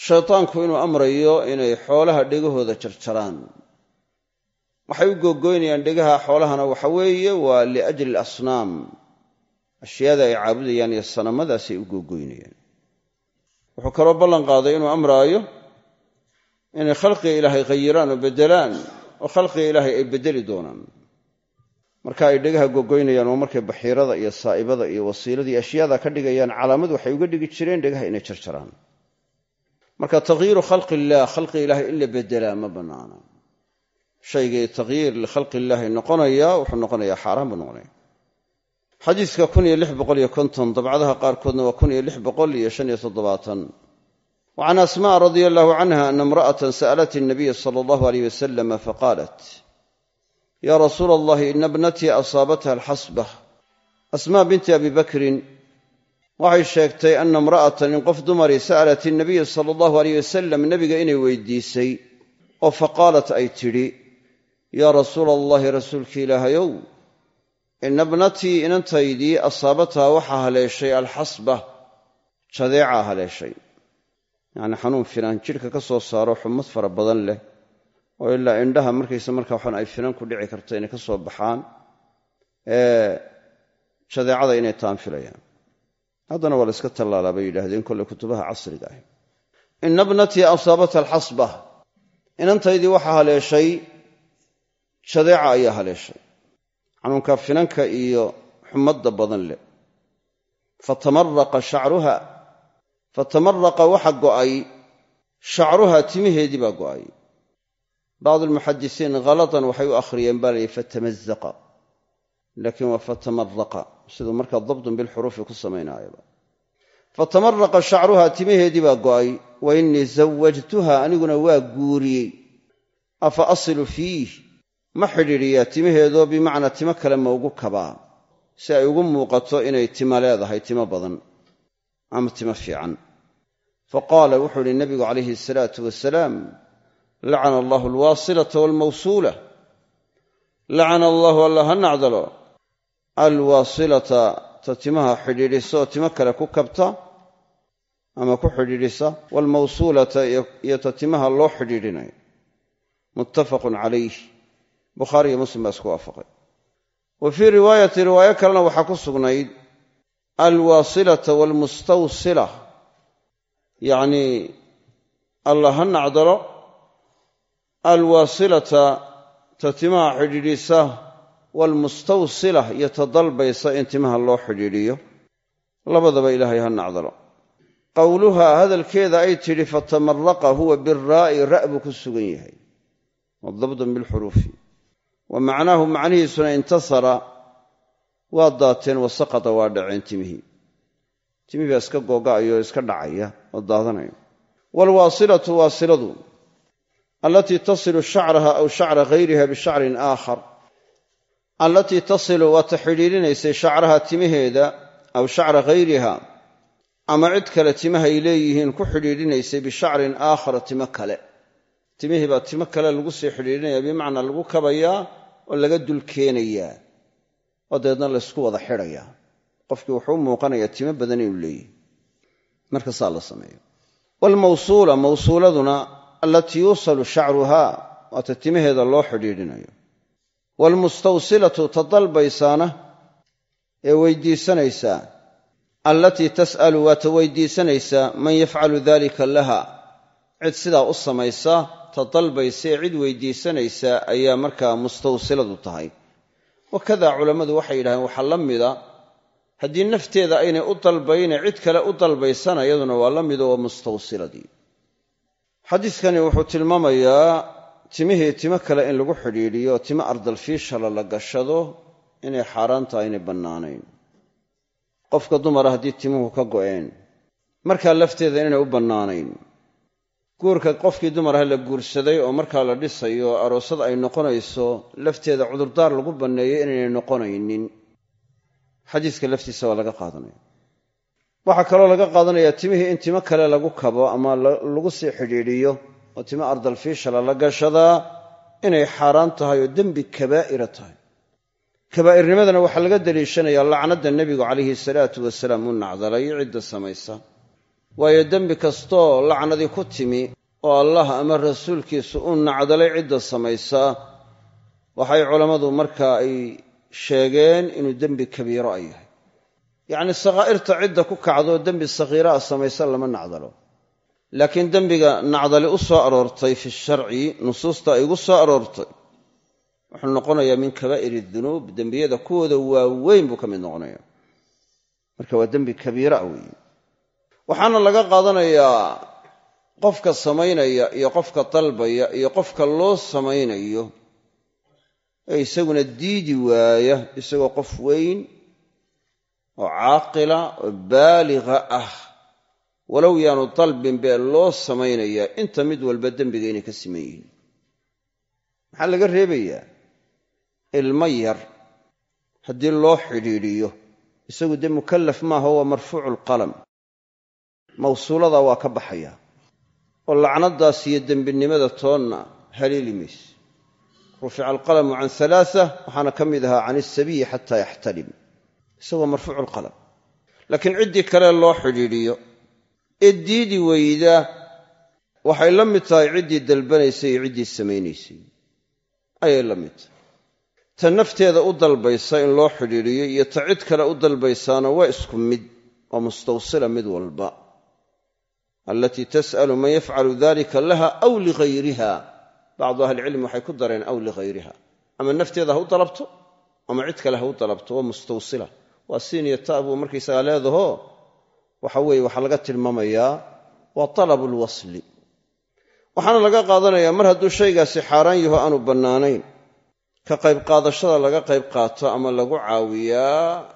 shaytaanku inuu amrayo inay xoolaha dhegahooda jarjaraan. Waxay u googoynayaan dhegaha xoolahana waxa weeye waa liajli alasnaam. Ashyaada ay caabudayaan iyo sanamadaasay u googoynayaan wuxuu kaloo ballan qaaday inuu amraayo inay khalqiga ilaahay khayiraan oo beddelaan oo khalqiga ilaahay ay beddeli doonaan. Marka ay dhegaha gogoynayaan oo markay baxiirada iyo saa'ibada iyo wasiiladii ashyaada ka dhigayaan calaamad waxay uga dhigi jireen dhegaha inay jarjaraan. Marka takhyiiru khalqi illaah khalqi ilaahay in la beddelaa ma bannaana. Shaygii takhyiir likhalqi illaahi noqonaya wuxuu noqonayaa xaaraan buu noqonaya xadiiska kun iyo lix boqol iyo konton dabcadaha qaarkoodna waa kun iyo lix boqol iyo shan iyo toddobaatan. Wa can asmaa radia allahu canha ana imra'atan sa'alat الnabiya sala allahu aleyh wasalama faqaalat ya rasuula allahi ina bnatii asaabatha alxasbah asmaa binti abi bakrin waxay sheegtay ana imra'atan in qof dumari sa'alat inabiya sala allahu aleyh wasalam nebiga inay weydiisay oo faqaalat ay tidhi yaa rasuula allahi rasuulki ilaahayow ina bnatii inantaydii asaabathaa waxaa haleeshay alxasba jadeecaa haleeshay. Yacni xanuun finan jidhka ka soo saaro xumad fara badan leh oo ilaa indhaha markaysa markaa waxan ay finan ku dhici karto inay ka soo baxaan jadeecada inay taanfilayaan haddana waa la iska tallaalaa bay yidhaahdeen kolley kutubaha casriga ah ina bnatii asaabatha alxasba inantaydii waxaa haleeshay jadeeca ayaa haleeshay xanuunka finanka iyo xumadda badan leh. Fatamaraqa shacruha fatamaraqa waxa go'ay shacruha timaheedii baa go'ay. Bacdu almuxadisiin khalatan waxay u akhriyeen baa layihi fatamazaqa laakiin waa fatamaraqa siduu markaa dabdun bilxuruufi ku samaynaayaba fatamaraqa shacruha timaheedii baa go'ay wa innii zawajtuha aniguna waa guuriyey. Afa asilu fiih ma xidhiidhiyaa timaheedoo bimacnaa timo kale ma ugu kabaa si ay ugu muuqato inay tima leedahay timo badan ama timo fiican. Fa qaala wuxuu idhi nabigu calayhi asalaatu wasalaam lacana allahu alwaasilata waalmawsuula lacana allahu alla ha nacdalo. Alwaasilata ta timaha xidhiidhisa oo timo kale ku kabta ama ku xidhiidhisa waalmawsuulata iyo ta timaha loo xidhiidhinayo muttafaqun calayh bukhaariiyo muslim baa isku waafaqay. Wa fii riwaayati riwaayo kalena waxaa ku sugnayd alwaasilata waalmustawsila yacnii allah ha nacdalo alwaasilata ta timaha xidhiidhisa waalmustawsila iyo ta dalbaysa in timaha loo xidhiidhiyo. Labadaba ilaahay ha nacdalo. Qowluhaa hadalkeeda ay tidhi fatamaraqa huwa biraa'i ra' buu ku sugan yahay. Wadabdan bilxuruufi wa macnaahu macnihiisuna intasara waa daateen wasaqata waa dhaceen timihii timihii baa iska googa'aya oo iska dhacaya oo daadanaya waalwaasilatu waasiladu allatii tasilu shacraha aw shacra hayriha bishacrin aakhar. Allatii tasilu waa ta xidhiidhinaysay shacraha timaheeda aw shacra hayriha ama cid kale timahay leeyihiin ku xidhiidhinaysay bishacrin aakhara timo kale. Timihii baa kale lagu sii xidhiidhinaya bimacnaa lagu kabayaa oo laga dul keenayaa oo dabeedna laysku wada xidhayaa qofkii wuxuu u muuqanayaa timo badan inuu leeyahy marka saa la sameeyo. Waalmawsuula mawsuuladuna allatii yuusalu shacruhaa waata timaheeda loo xidhiidhinayo. Waalmustawsilatu ta dalbaysaana ee weydiisanaysaa allatii tas'alu waa ta weydiisanaysaa man yafcalu dalika laha. Cid sidaa u samaysa ta dalbaysa ee cid weydiisanaysaa ayaa markaa mustawsiladu tahay. Wakadaa culammadu waxay yidhahdeen waxaa la mida haddii nafteeda aynay u dalbayne cid kale u dalbaysana iyaduna waa la mido waa mustawsiladii. Xadiidkani wuxuu tilmaamayaa timihii timo kale in lagu xidhiidhiyo timo ardalfiishala la gashado inay xaaraan tahay inay bannaanayn. Qofka dumara haddii timuhu ka go'een markaa lafteeda inay u bannaanayn guurka qofkii dumarah la guursaday oo markaa la dhisayo aroosad ay noqonayso lafteeda cudurdaar lagu banneeyo inaynay noqonaynin. Xadiiska laftiisa waa laga qaadanaya. Waxaa kaloo laga qaadanayaa timihii in timo kale lagu kabo ama lagu sii xidhiidhiyo oo timo ardalfiishala la gashadaa inay xaaraan tahay oo dembi kabaa'ira tahay. Kabaa'irnimadana waxaa laga daliishanayaa lacnadda nebigu calayhi salaatu wasalaam u nacdalay cidda samaysa waayo dembi kastoo lacnadii ku timi oo allah ama rasuulkiisu u nacdalay cidda samaysaa waxay culammadu markaa ay sheegeen inuu dembi kabiiro ay yahay. Yacnii sakhaa'irta cidda ku kacdoo dembi sakhiira a samaysa lama nacdalo. Laakiin dembiga nacdali u soo aroortay fi sharci nusuusta ay ugu soo aroortay wuxuu noqonayaa min kabaa'ir dunuub. Dembiyada kuwooda waaweyn buu ka mid noqonaya marka waa dembi kabiira a weeye waxaana laga qaadanayaa qofka samaynaya iyo qofka dalbaya iyo qofka loo samaynayo. Ee isaguna diidi waaya isagoo qof weyn oo caaqila oo baaliga ah. Walow yaanu dalbin bee loo samaynayaa inta mid walba dembiga inay ka siman yihiin. Maxaa laga reebayaa? Ilmo yar haddii loo xidhiidhiyo. Isagu dee mukallaf maaha waa marfuucu alqalam mawsuuladaa waa ka baxaya. Oo lacnadaas iyo dembinimada toonna haleeli mayse rufica alqalamu can alaaa waxaana ka mid ahaa can isabiyi xataa yaxtalim. Isagoo marfuucu alqalam laakiin ciddii kale loo xidhiidhiyo. Ee diidi weyda waxay la mid tahay ciddii dalbanaysay iyo ciddii samaynaysay. Ayay la mid tahay. Ta nafteeda u dalbaysa in loo xidhiidhiyo iyo ta cid kale u dalbaysaana waa isku mid waa mustawsila mid walba alatii tas'alu man yafcalu dalika laha aw ligayriha bacdu ahlicilmi waxay ku dareen aw ligayriha ama nafteeda ha u dalabto ama cid kale ha u dalabto waa mustawsila waa siiniya ta buu markaysagaa leedaho waxa weeye waxaa laga tilmaamayaa waa talabu lwasli waxaana laga qaadanayaa mar hadduu shaygaasi xaaraan yaho aanu bannaanayn ka qayb qaadashada laga qayb qaato ama lagu caawiyaa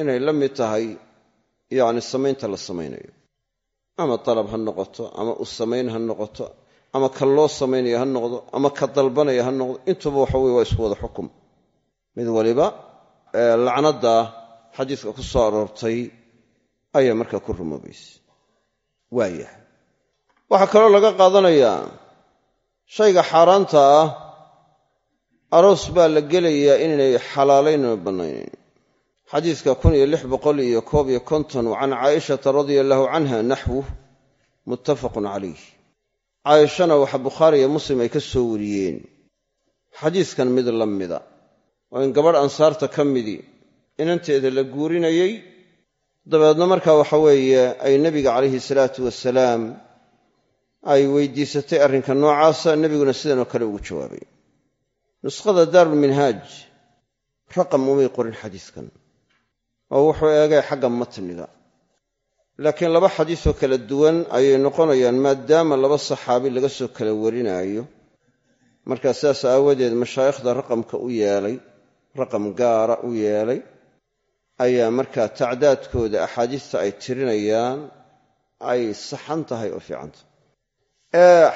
inay la mid tahay yacni samaynta la samaynayo ama dalab ha noqoto ama u samayn ha noqoto ama ka loo samaynayo ha noqdo ama ka dalbanaya ha noqdo intuba waxa weye waa isku wada xukum. Mid waliba lacnadda xadiiska ku soo aroortay ayaa markaa ku rumoobaysa waayah waxaa kaloo laga qaadanayaa shayga xaaraanta ah aroos baa la gelayaa inaynay xalaalayn oo bannaynayn xadiiska kun iyo lix boqol iyo koob iyo konton can caaishata radia allahu canha naxwuh muttafaqun calayh. Caaishana waxa bukhaari iyo muslim ay ka soo wariyeen. Xadiiskan mid la mida oo in gabadh ansaarta ka midii inanteeda la guurinayey. Dabeedna markaa waxa weeye ay nebiga calayhi salaatu wasalaam ay weydiisatay arrinka noocaasa nebiguna sidanoo kale ugu jawaabay. Nuskhada daarulminhaaj raqam umay qorin xadiiskan oo wuxuu eegay xagga matniga. Laakiin laba xadiisoo kala duwan ayay noqonayaan maadaama laba saxaabi laga soo kala warinaayo. Markaa sidaas aawadeed mashaayikhda raqamka u yeelay raqam gaara u yeelay ayaa markaa tacdaadkooda axaadiista ay tirinayaan ay saxan tahay oo fiican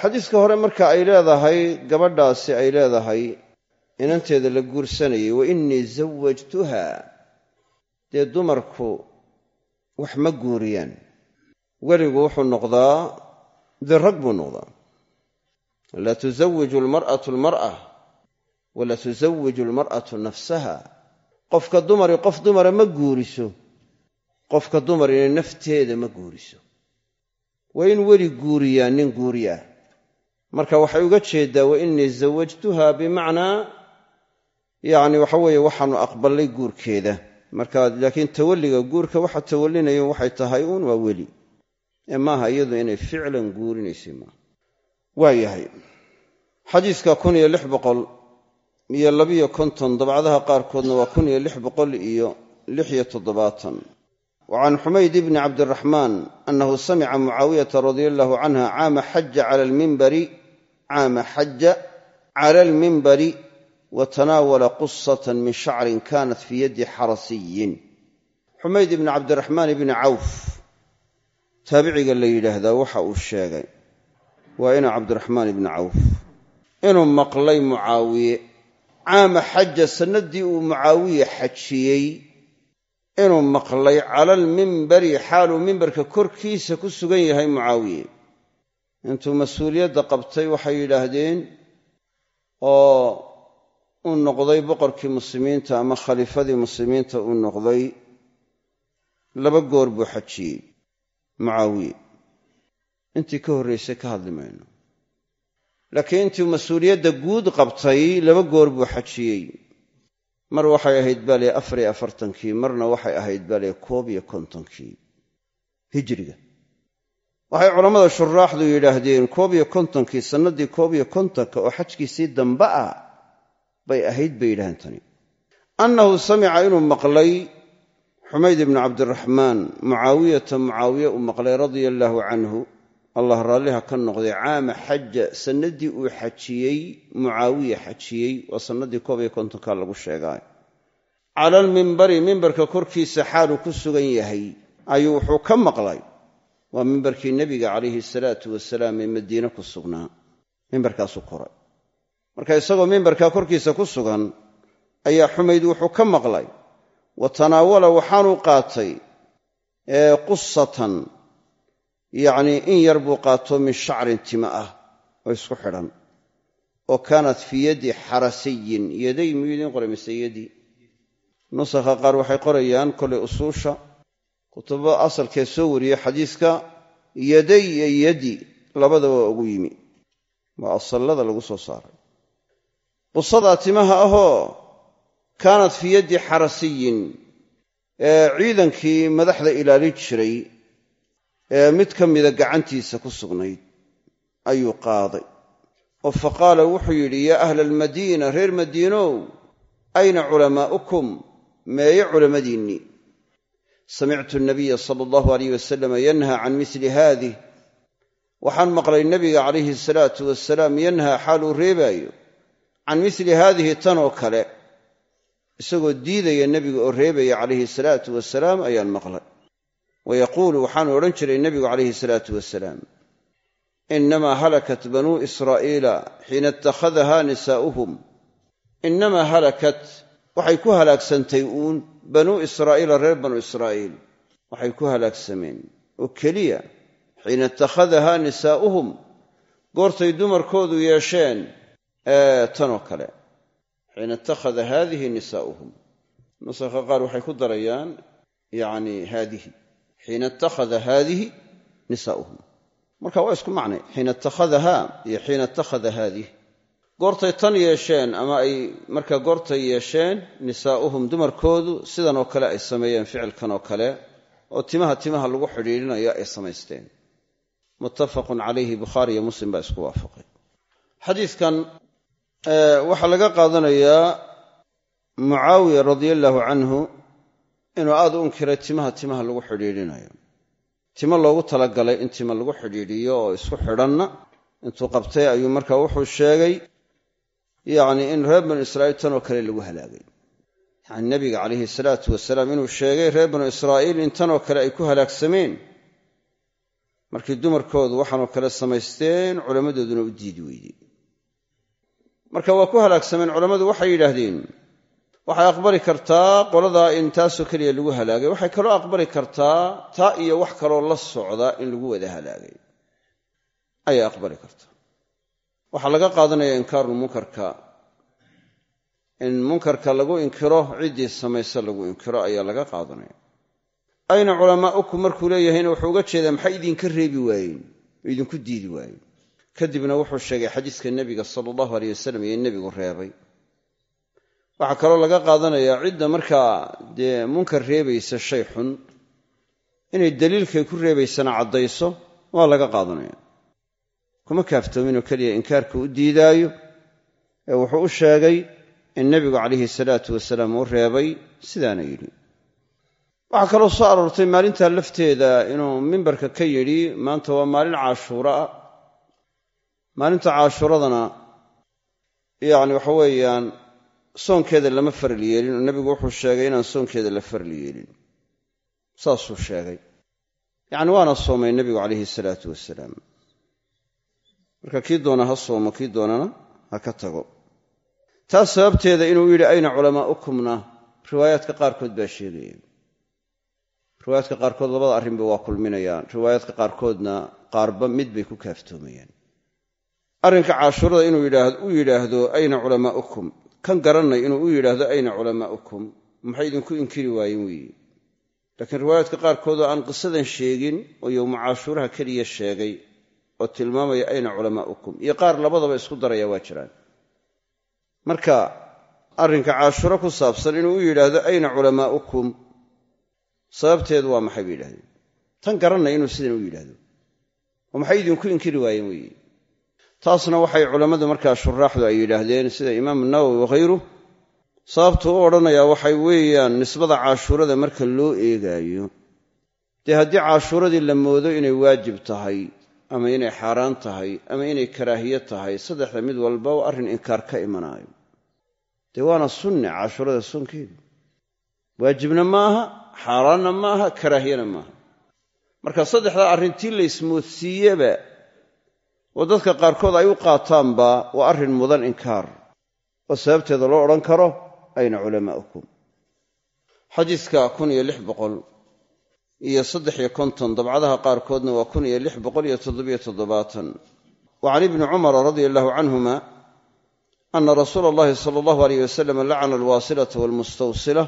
xadiiska hore marka ay leedahay gabadhaasi ay leedahay inanteeda la guursanayay wa innii zawajtuha dee dumarku wax ma guuriyaan. Weligu wuxuu noqdaa dee rag buu noqdaa. Laa tusawiju almar'atu almar'a wala tusawiju almar'atu nafsaha. Qofka dumari qof dumara ma guuriso. Qofka dumarina nafteeda ma guuriso. Waa in weli guuriyaa nin guuriyaa. Marka waxay uga jeeddaa wa innii zawajtuha bimacnaa yacni waxa weeye waxaanu aqballay guurkeeda marka laakiin tawalliga guurka waxa tawallinayan waxay tahay uun waa weli. Ee maaha iyadu inay ficlan guurinaysay maaha waa xadiiska kun iyo lix boqol iyo labiyo konton dabcadaha qaarkoodna waa kun iyo lix boqol iyo lix iyo toddobaatan. Wa can xumayd bni cabdiraxmaan annahu samica mucaawiyata radia allahu canha caama xaja cala almimbari caama xaja cala almimbari wa tanaawala qusatan min shacrin kanat fii yaddi xarasiyin xumayd ibni cabdiraxmaan ibni cawf taabiciga la yidhaahdaa waxa uu sheegay waa ina cabdiraxmaan ibni cawf inuu maqlay mucaawiye caama xaja sannaddii uu mucaawiye xajiyey inuu maqlay cala almimbari xaaluu mimbarka korkiisa ku sugan yahay mucaawiye intuu mas'uuliyadda qabtay waxay yidhaahdeen oo uu noqday boqorkii muslimiinta ama khaliifadii muslimiinta uu noqday laba goor buu xajiyey. Mucaawiye intii ka horraysay ka hadli mayno. Laakiin intuu mas'uuliyadda guud qabtay laba goor buu xajiyey. Mar waxay ahayd bale afar iyo afartankii marna waxay ahayd bale koob iyo kontonkii. Hijriga. Waxay culammada shuraaxdu yidhaahdeen koob iyo kontonkii sannaddii koob iyo kontonka oo xajkiisii dambe ah bay ahayd bay yidhahdeen tani. Annahu samica inuu maqlay xumayd ibnu cabdiraxmaan mucaawiyata mucaawiye uu maqlay radia allaahu canhu. Allah raalliha ka noqday caama xaja sannaddii uu xajiyey mucaawiya xajiyey waa sannaddii koob iyo kontonka lagu sheegaa cala almimbari mimbarka korkiisa xaaluu ku sugan yahay ayuu wuxuu ka maqlay. Waa mimbarkii nebiga calayhi salaatu wasalaam ee madiine ku sugnaa. Mimbarkaasuu koray marka isagoo mimbarkaa korkiisa ku sugan ayaa xumayd wuxuu ka maqlay wa tanaawala waxaanuu qaatay qusatan yacnii in yar buu qaato min shacrin tima ah oo isku xidhan oo kaanat fii yaddi xarasiyin yaday miyuu idiin qoray mise yadii nusakha qaar waxay qorayaan kolay usuusha kutubo asalkee soo wariyey xadiiska yaday iyo yadi labadaba waa ugu yimi. Waa asallada lagu soo saaray qusadaa timaha ahoo kaanat fii yaddi xarasiyin. Ee ciidankii madaxda ilaalin jiray ee mid ka mida gacantiisa ku sugnayd ayuu qaaday. Oo fa qaala wuxuu yidhi yaa ahla almadiina reer madiinow ayna culamaa'ukum meeye culammadiinnii samictu nabiya sala allahu alayh wasalam yanha can mili haadih. Waxaan maqlay nebiga calayhi salaatu wasalaam yanha xaaluu reebaayo can mili haadihi tan oo kale isagoo diidaya nebiga oo reebaya calayhi salaatu wasalaam ayaan maqlay. Wa yaquulu waxaanu odhan jiray nebigu calayhi salaatu wasalaam inamaa halakat banuu israa'iila xiina ittakhadaha nisaa'uhum inamaa halakat waxay ku halaagsantay uun banuu israa'iila reer banuu israa'iil. Waxay ku halaagsameen oo keliya xiina ittakhadaha nisaa'uhum goortay dumarkoodu yeesheen tanoo kale xiina ittakhada haadihi nisaa'uhum nusakha qaar waxay ku darayaan yacni haadihi xiina ittakhada haadihi nisaa'uhum marka waa isku macnay xiina ittakhadaha iyo xiina ittakhada haadih goortay tan yeesheen ama ay marka goortay yeesheen nisaa'uhum dumarkoodu sidan oo kale ay sameeyeen ficilkan oo kale oo timaha timaha lagu xidhiidhinayo ay samaysteen. Muttafaqun calayhi bukhaari iyo muslim baa isku waafaqay. Xadiidkan waxaa laga qaadanayaa mucaawiya radia allaahu canhu inuu aad u inkiray timaha timaha lagu xidhiidhinayo. Timo loogu talagalay in tima lagu xidhiidhiyo oo isku xidhanna. Intuu qabtay ayuu markaa wuxuu sheegay yacni in reer banu israa'iil tanoo kale lagu halaagay. Yacni nebiga calayhi salaatu wasalaam inuu sheegay reer banu israa'iil in tanoo kale ay ku halaagsameen markii dumarkoodu waxaanoo kale samaysteen culammadooduna u diidi weydey marka waa ku halaagsameen culammadu waxay yidhaahdeen waxay aqbali kartaa qoladaa in taasoo keliya lagu halaagay. Waxay kaloo aqbali kartaa taa iyo wax kaloo la socda in lagu wada halaagay. Ayay aqbali kartaa. Waxaa laga qaadanaya inkaarul munkarka. In munkarka lagu inkiro ciddii samayse lagu inkiro ayaa laga qaadanaya. Ayna culamaa'ukum markuu leeyahayna wuxuu uga jeedaa maxay idinka reebi waayeen? Idinku diidi waayeen kadibna wuxuu sheegay xadiiska nebiga sala allahu aleyh wasalam iyo nebigu reebay. Waxaa kaloo laga qaadanayaa cidda markaa dee munkar reebaysa shay xun inay daliilkay ku reebaysana caddayso waa laga qaadanaya. Kuma kaaftoominoo keliya inkaarka u diidaayo ee wuxuu u sheegay in nebigu calayhi salaatu wasalaam uu reebay sidaana yidhi. Waxaa kaloo soo aroortay maalintaa lafteeda inuu mimbarka ka yidhi maanta waa maalin caashuura ah maalinta caashuuradana yacni waxa weeyaan soonkeeda lama faral yeelin oo nebigu wuxuu sheegay inaan soonkeeda la faral yeelin saasuu sheegay. Yacni waana soomay nebigu calayhi salaatu wasalaam marka kii doona ha soomo kii doonana ha ka tago. Taas sababteeda inuu yidhi ayna culamaa'ukumna riwaayaadka qaarkood baa sheegaya riwaayaadka qaarkood labada arrinba waa kulminayaan. Riwaayaadka qaarkoodna qaarba mid bay ku kaaftoomayaan arrinka caashuurada inuu u yidhaahdo ayna culamaa'ukum kan garannay inuu u yidhaahdo ayna culamaa'ukum maxay idinku inkiri waayeen weeye laakiin riwaayaadka qaarkood oo aan qisadan sheegin oo yowmu caashuuraha keliya sheegay oo tilmaamaya ayna culamaa'ukum iyo qaar labadaba isku daraya waa jiraan. Marka arrinka caashuuro ku saabsan inuu u yidhaahdo ayna culamaa'ukum sababteedu waa maxay bay yidhahdeen tan garannay inuu sidan u yidhaahdo. Oo maxay idinku inkiri waayeen weeye taasna waxay culammadu markaa shuraaxdu ay yidhaahdeen sida imaamu nawowi wakhayruh sababtu u odhanayaa waxay weeyaan nisbada caashuurada marka loo eegaayo. Dee haddii caashuuradii la moodo inay waajib tahay ama inay xaaraan tahay ama inay karaahiye tahay saddexda mid walba oo arrin inkaar ka imanaayo. Dee waana sunne caashuurada soonkeedu waajibna ma aha xaaraanna ma aha karaahiyana maaha. Marka saddexdaa arrintii la ismoodsiiyeba oo dadka qaarkood ay u qaataanba waa arrin mudan inkaar oo sababteeda loo odhan karo ayna culamaa'ukum xadiiska kun iyo lix boqol iyo saddex iyo konton dabcadaha qaarkoodna waa kun iyo lix boqol iyo toddobiyo toddobaatan. Wa can ibni cumara radia allahu canhuma ana rasuula allahi sala allahu aleyh wasalam lacana alwaasilata walmustawsila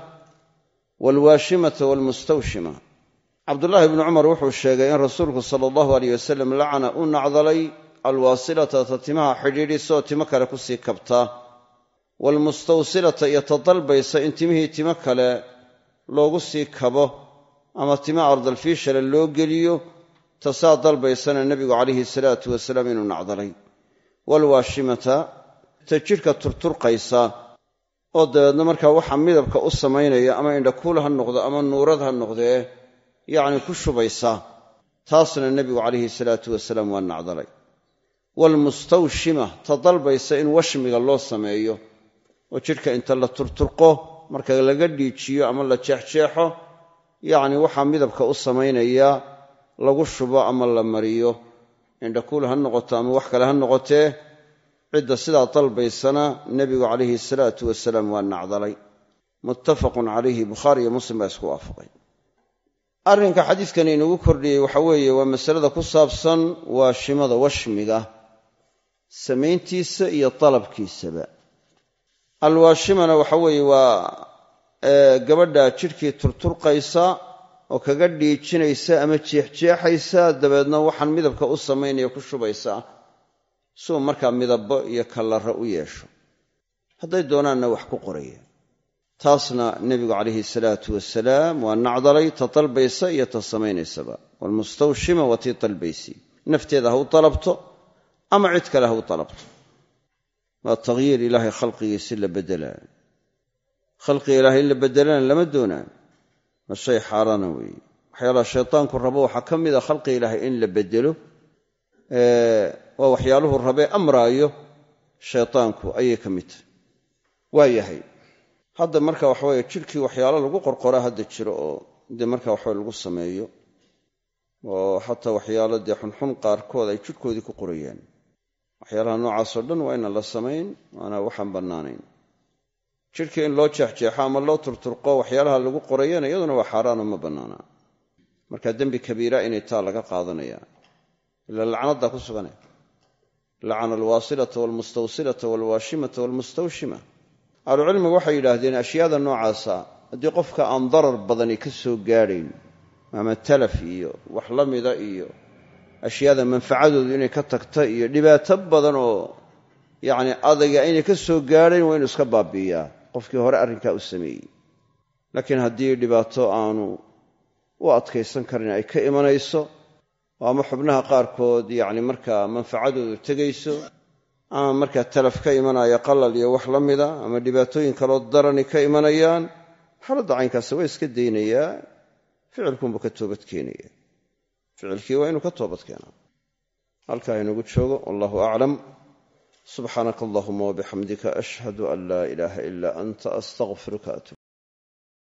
waalwaashimata waalmustawshima cabdullaahi bni cumar wuxuu sheegay in rasuulku sala allahu aleyh wasalam lacana u nacdalay alwaasilata ta timaha xidhiidhisoo timo kale ku sii kabtaa waalmustawsilata iyo ta dalbaysa in timihii timo kale loogu sii kabo ama timo ardalfiishale loo geliyo ta saa dalbaysana nebigu calayhi salaatu wasalaam inuu nacdalay. waalwaashimata ta jidhka turturqaysa oo dabeedna markaa waxa midabka u samaynaya ama indhakuul ha noqdo ama nuurad ha noqdee yacni ku shubaysa. taasna nebigu calayhi salaatu wasalaam waa nacdalay waalmustawshima ta dalbaysa in washmiga loo sameeyo oo jidhka inta la turturqo marka laga dhiijiyo ama la jeexjeexo yacni waxaa midabka u samaynaya lagu shubo ama la mariyo indhakuul ha noqoto ama wax kale ha noqotee cidda sidaa dalbaysana nebigu calayhi salaatu wasalaam waa nacdalay muttafaqun calayhi bukhaari iyo muslim baa isku waafaqay arrinka xadiidkan inugu kordhiyey waxa weeye waa masalada ku saabsan waashimada washmiga samayntiisa iyo dalabkiisaba alwaashimana waxa weeye waa gabadha jidhkii turturqaysa oo kaga dhiijinaysa ama jeexjeexaysa dabeedna waxaan midabka u samaynaya ku shubaysa. Suu markaa midabo iyo kallara u yeesho. Hadday doonaanna wax ku qoraya. Taasna nebigu calayhi salaatu wasalaam waa nacdalay ta dalbaysa iyo ta samaynaysaba waalmustawshima waa tii dalbaysi nafteeda ha u dalabto ama cid kale ha u dalabto waa takhyiir ilaahay khalqigiisi la beddelaa khalqiga ilaahay in la beddelana lama doonaa waa shay xaaraana weeye. Waxyaalaha shaytaanku rabo waxaa ka mid a khalqiga ilaahay in la beddelo waa waxyaaluhu rabee amraayo shaytaanku ayay ka mid tahay. Waa yahay. Hadda marka waxaweye jidhkii waxyaalo lagu qorqora hadda jiro oo dee marka waxawe lagu sameeyo oo xataa waxyaalo dee xunxun qaarkood ay jidhkoodii ku qorayaan waxyaalaha noocaasoo dhan waa inaan la samayn waana waxaan bannaanayn. Jidhkii in loo jeexjeexo ama loo turturqo waxyaalaha lagu qorayana iyaduna waa xaaraano ma bannaana. Marka dembi kabiira inay taa laga qaadanaya. Ilaa lacnaddaa ku sugane. Lacana alwaasilata waalmustawsilata waalwaashimata waalmustawshima ahlucilmigu waxay yidhaahdeen ashyaada noocaasa haddii qofka aan darar badani ka soo gaadhayn ama talaf iyo wax la mida iyo ashyaada manfacadoodu inay ka tagta iyo dhibaato badan oo yacni adayga aynay ka soo gaadhayn waa inu iska baabi'iyaa. Qofkii hore arrinkaa u sameeyey. Laakiin haddii dhibaato aanu u adkaysan karin ay ka imanayso oo ama xubnaha qaarkood yacni markaa manfacadoodu tegayso ama markaa talaf ka imanaya qalal iyo wax la mida ama dhibaatooyin kaloo darani ka imanayaan xaaladda caynkaasi waa iska daynayaa. Ficilkunbuu ka toobad keenaya ficilkii waa inuu ka toobad keenaa halkaa inagu joogo wallahu aclam. Subxaanaka allahuma wabixamdika ashhadu an laa ilaaha ilaa anta astaqfiruka